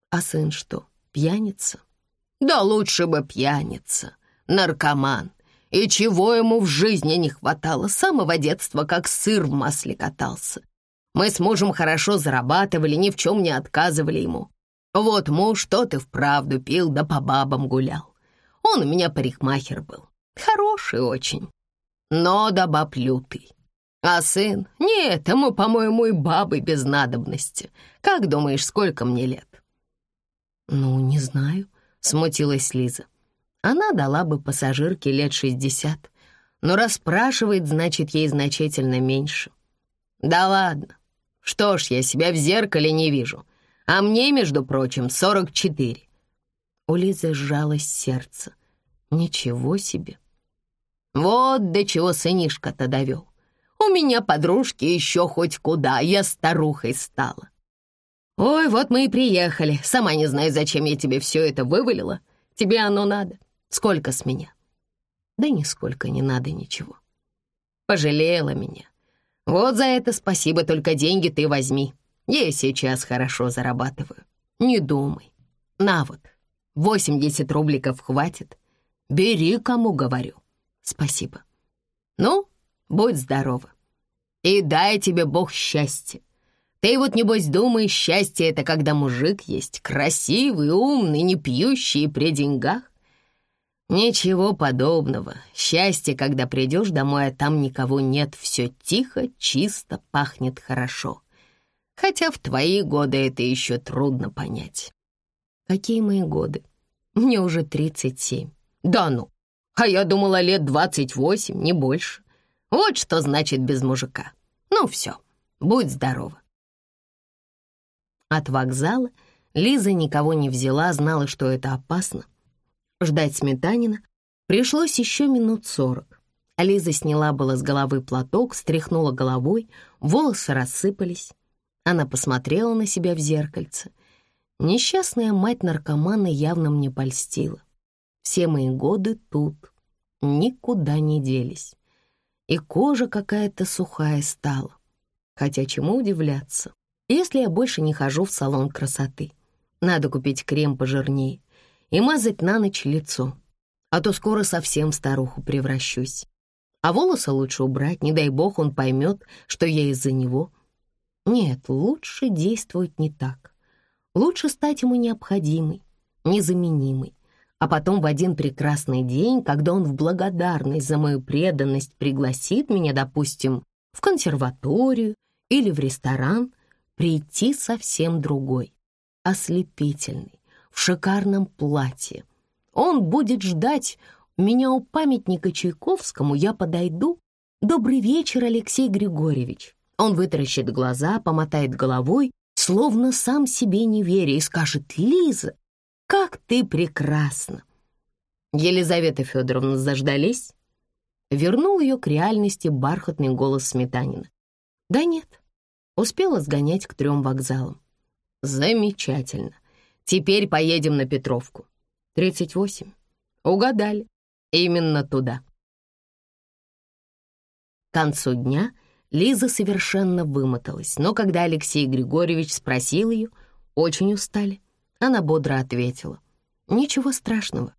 Speaker 1: А сын что, пьяница? Да лучше бы пьяница, наркоман. И чего ему в жизни не хватало, с самого детства как сыр в масле катался. Мы с мужем хорошо зарабатывали, ни в чем не отказывали ему. Вот муж тот и вправду пил, да по бабам гулял. Он у меня парикмахер был, хороший очень, но да баб лютый. А сын? Нет, ему, по-моему, и бабы без надобности. Как думаешь, сколько мне лет?» «Ну, не знаю», — смутилась Лиза. Она дала бы пассажирке лет шестьдесят, но расспрашивает, значит, ей значительно меньше. «Да ладно. Что ж, я себя в зеркале не вижу. А мне, между прочим, сорок четыре». У Лизы сжалось сердце. «Ничего себе!» «Вот до чего сынишка-то довел. У меня подружки еще хоть куда, я старухой стала. Ой, вот мы и приехали. Сама не знаю, зачем я тебе все это вывалила. Тебе оно надо. Сколько с меня? Да нисколько не надо ничего. Пожалела меня. Вот за это спасибо, только деньги ты возьми. Я сейчас хорошо зарабатываю. Не думай. На вот, 80 рубликов хватит. Бери, кому говорю. Спасибо. Ну, Будь здорова. И дай тебе Бог счастья.
Speaker 2: Ты вот, небось, думаешь, счастье — это когда мужик есть, красивый, умный, не пьющий при деньгах? Ничего подобного. Счастье, когда придешь домой, а там никого нет, все тихо, чисто, пахнет хорошо. Хотя в твои годы это еще трудно понять.
Speaker 1: Какие мои годы? Мне уже 37.
Speaker 2: Да ну, а я думала лет 28, не больше. Вот что значит без мужика. Ну все, будь здорова.
Speaker 1: От вокзала Лиза никого не взяла, знала, что это опасно. Ждать сметанина пришлось еще минут сорок. Лиза сняла было с головы платок, стряхнула головой, волосы рассыпались. Она посмотрела на себя в зеркальце. Несчастная мать наркомана явно мне польстила. Все мои годы тут никуда не делись. И кожа какая-то сухая стала. Хотя чему удивляться, если я больше не хожу в салон красоты. Надо купить крем пожирнее и мазать на ночь лицо, а то скоро совсем в старуху превращусь. А волосы лучше убрать, не дай бог он поймет, что я из-за него. Нет, лучше действовать не так. Лучше стать ему необходимой, незаменимой. А потом в один прекрасный день, когда он в благодарность за мою преданность пригласит меня, допустим, в консерваторию или в ресторан, прийти совсем другой, ослепительный, в шикарном платье. Он будет ждать меня у памятника Чайковскому, я подойду. «Добрый вечер, Алексей Григорьевич». Он вытаращит глаза, помотает головой, словно сам себе не веря, и скажет «Лиза, как ты прекрасна!» Елизавета Федоровна заждались? Вернул ее к реальности бархатный голос Сметанина. Да нет, успела сгонять к трем вокзалам. Замечательно. Теперь поедем на Петровку. 38. Угадали. Именно туда. К концу дня Лиза совершенно вымоталась, но когда Алексей Григорьевич спросил ее, очень устали, она бодро ответила. «Ничего страшного.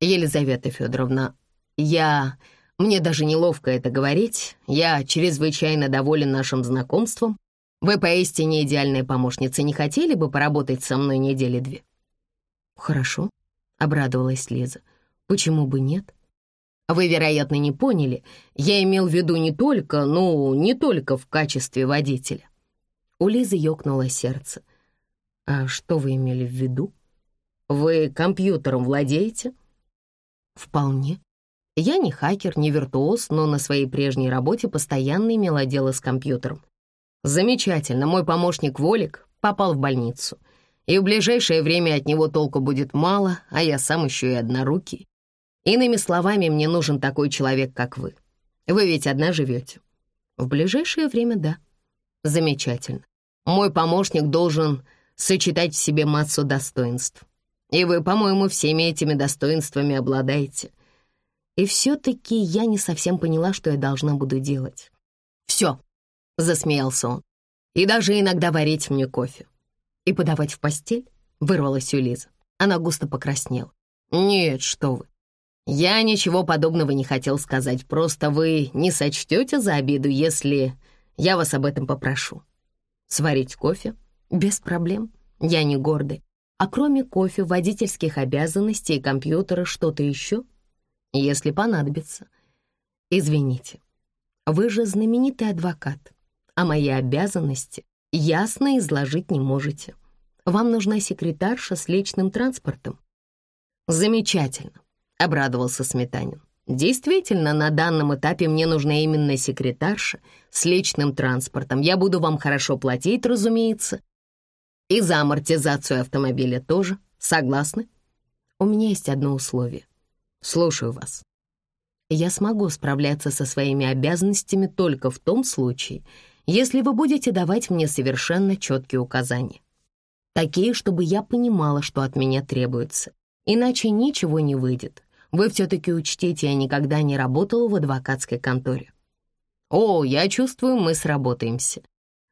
Speaker 1: Елизавета Федоровна, я... Мне даже неловко это говорить. Я чрезвычайно доволен нашим знакомством. Вы поистине идеальная помощница. Не хотели бы поработать со мной недели две?» «Хорошо», — обрадовалась Лиза. «Почему бы нет?» «Вы, вероятно, не поняли. Я имел в виду не только, ну, не только в качестве водителя». У Лизы ёкнуло сердце. «А что вы имели в виду? Вы компьютером владеете?» «Вполне. Я не хакер, не виртуоз, но на своей прежней работе постоянно имела дело с компьютером. Замечательно, мой помощник Волик попал в больницу, и в ближайшее время от него толку будет мало, а я сам еще и однорукий. Иными словами, мне нужен такой человек, как вы. Вы ведь одна живете. В ближайшее время, да. Замечательно. Мой помощник должен сочетать в себе массу достоинств. И вы, по-моему, всеми этими достоинствами обладаете. И все-таки я не совсем поняла, что я должна буду делать. «Все», — засмеялся он, «и даже иногда варить мне кофе». «И подавать в постель?» — вырвалась у Лизы. Она густо покраснела. «Нет, что вы. Я ничего подобного не хотел сказать, просто вы не сочтете за обиду, если я вас об этом попрошу. Сварить кофе без проблем. Я не гордый. А кроме кофе, водительских обязанностей и компьютера что-то еще? Если понадобится. Извините, вы же знаменитый адвокат, а мои обязанности ясно изложить не можете. Вам нужна секретарша с личным транспортом. Замечательно, обрадовался Сметанин. Действительно, на данном этапе мне нужна именно секретарша с личным транспортом. Я буду вам хорошо платить, разумеется, и за амортизацию автомобиля тоже. Согласны? У меня есть одно условие. Слушаю вас. Я смогу справляться со своими обязанностями только в том случае, если вы будете давать мне совершенно четкие указания. Такие, чтобы я понимала, что от меня требуется. Иначе ничего не выйдет. Вы все-таки учтите, я никогда не работала в адвокатской конторе. О, я чувствую, мы сработаемся.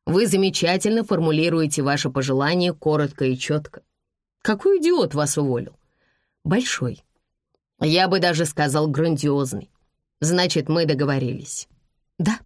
Speaker 1: Вы замечательно формулируете ваши пожелания коротко и четко. Какой идиот вас уволил? Большой. Я бы даже сказал грандиозный. Значит, мы договорились. Да.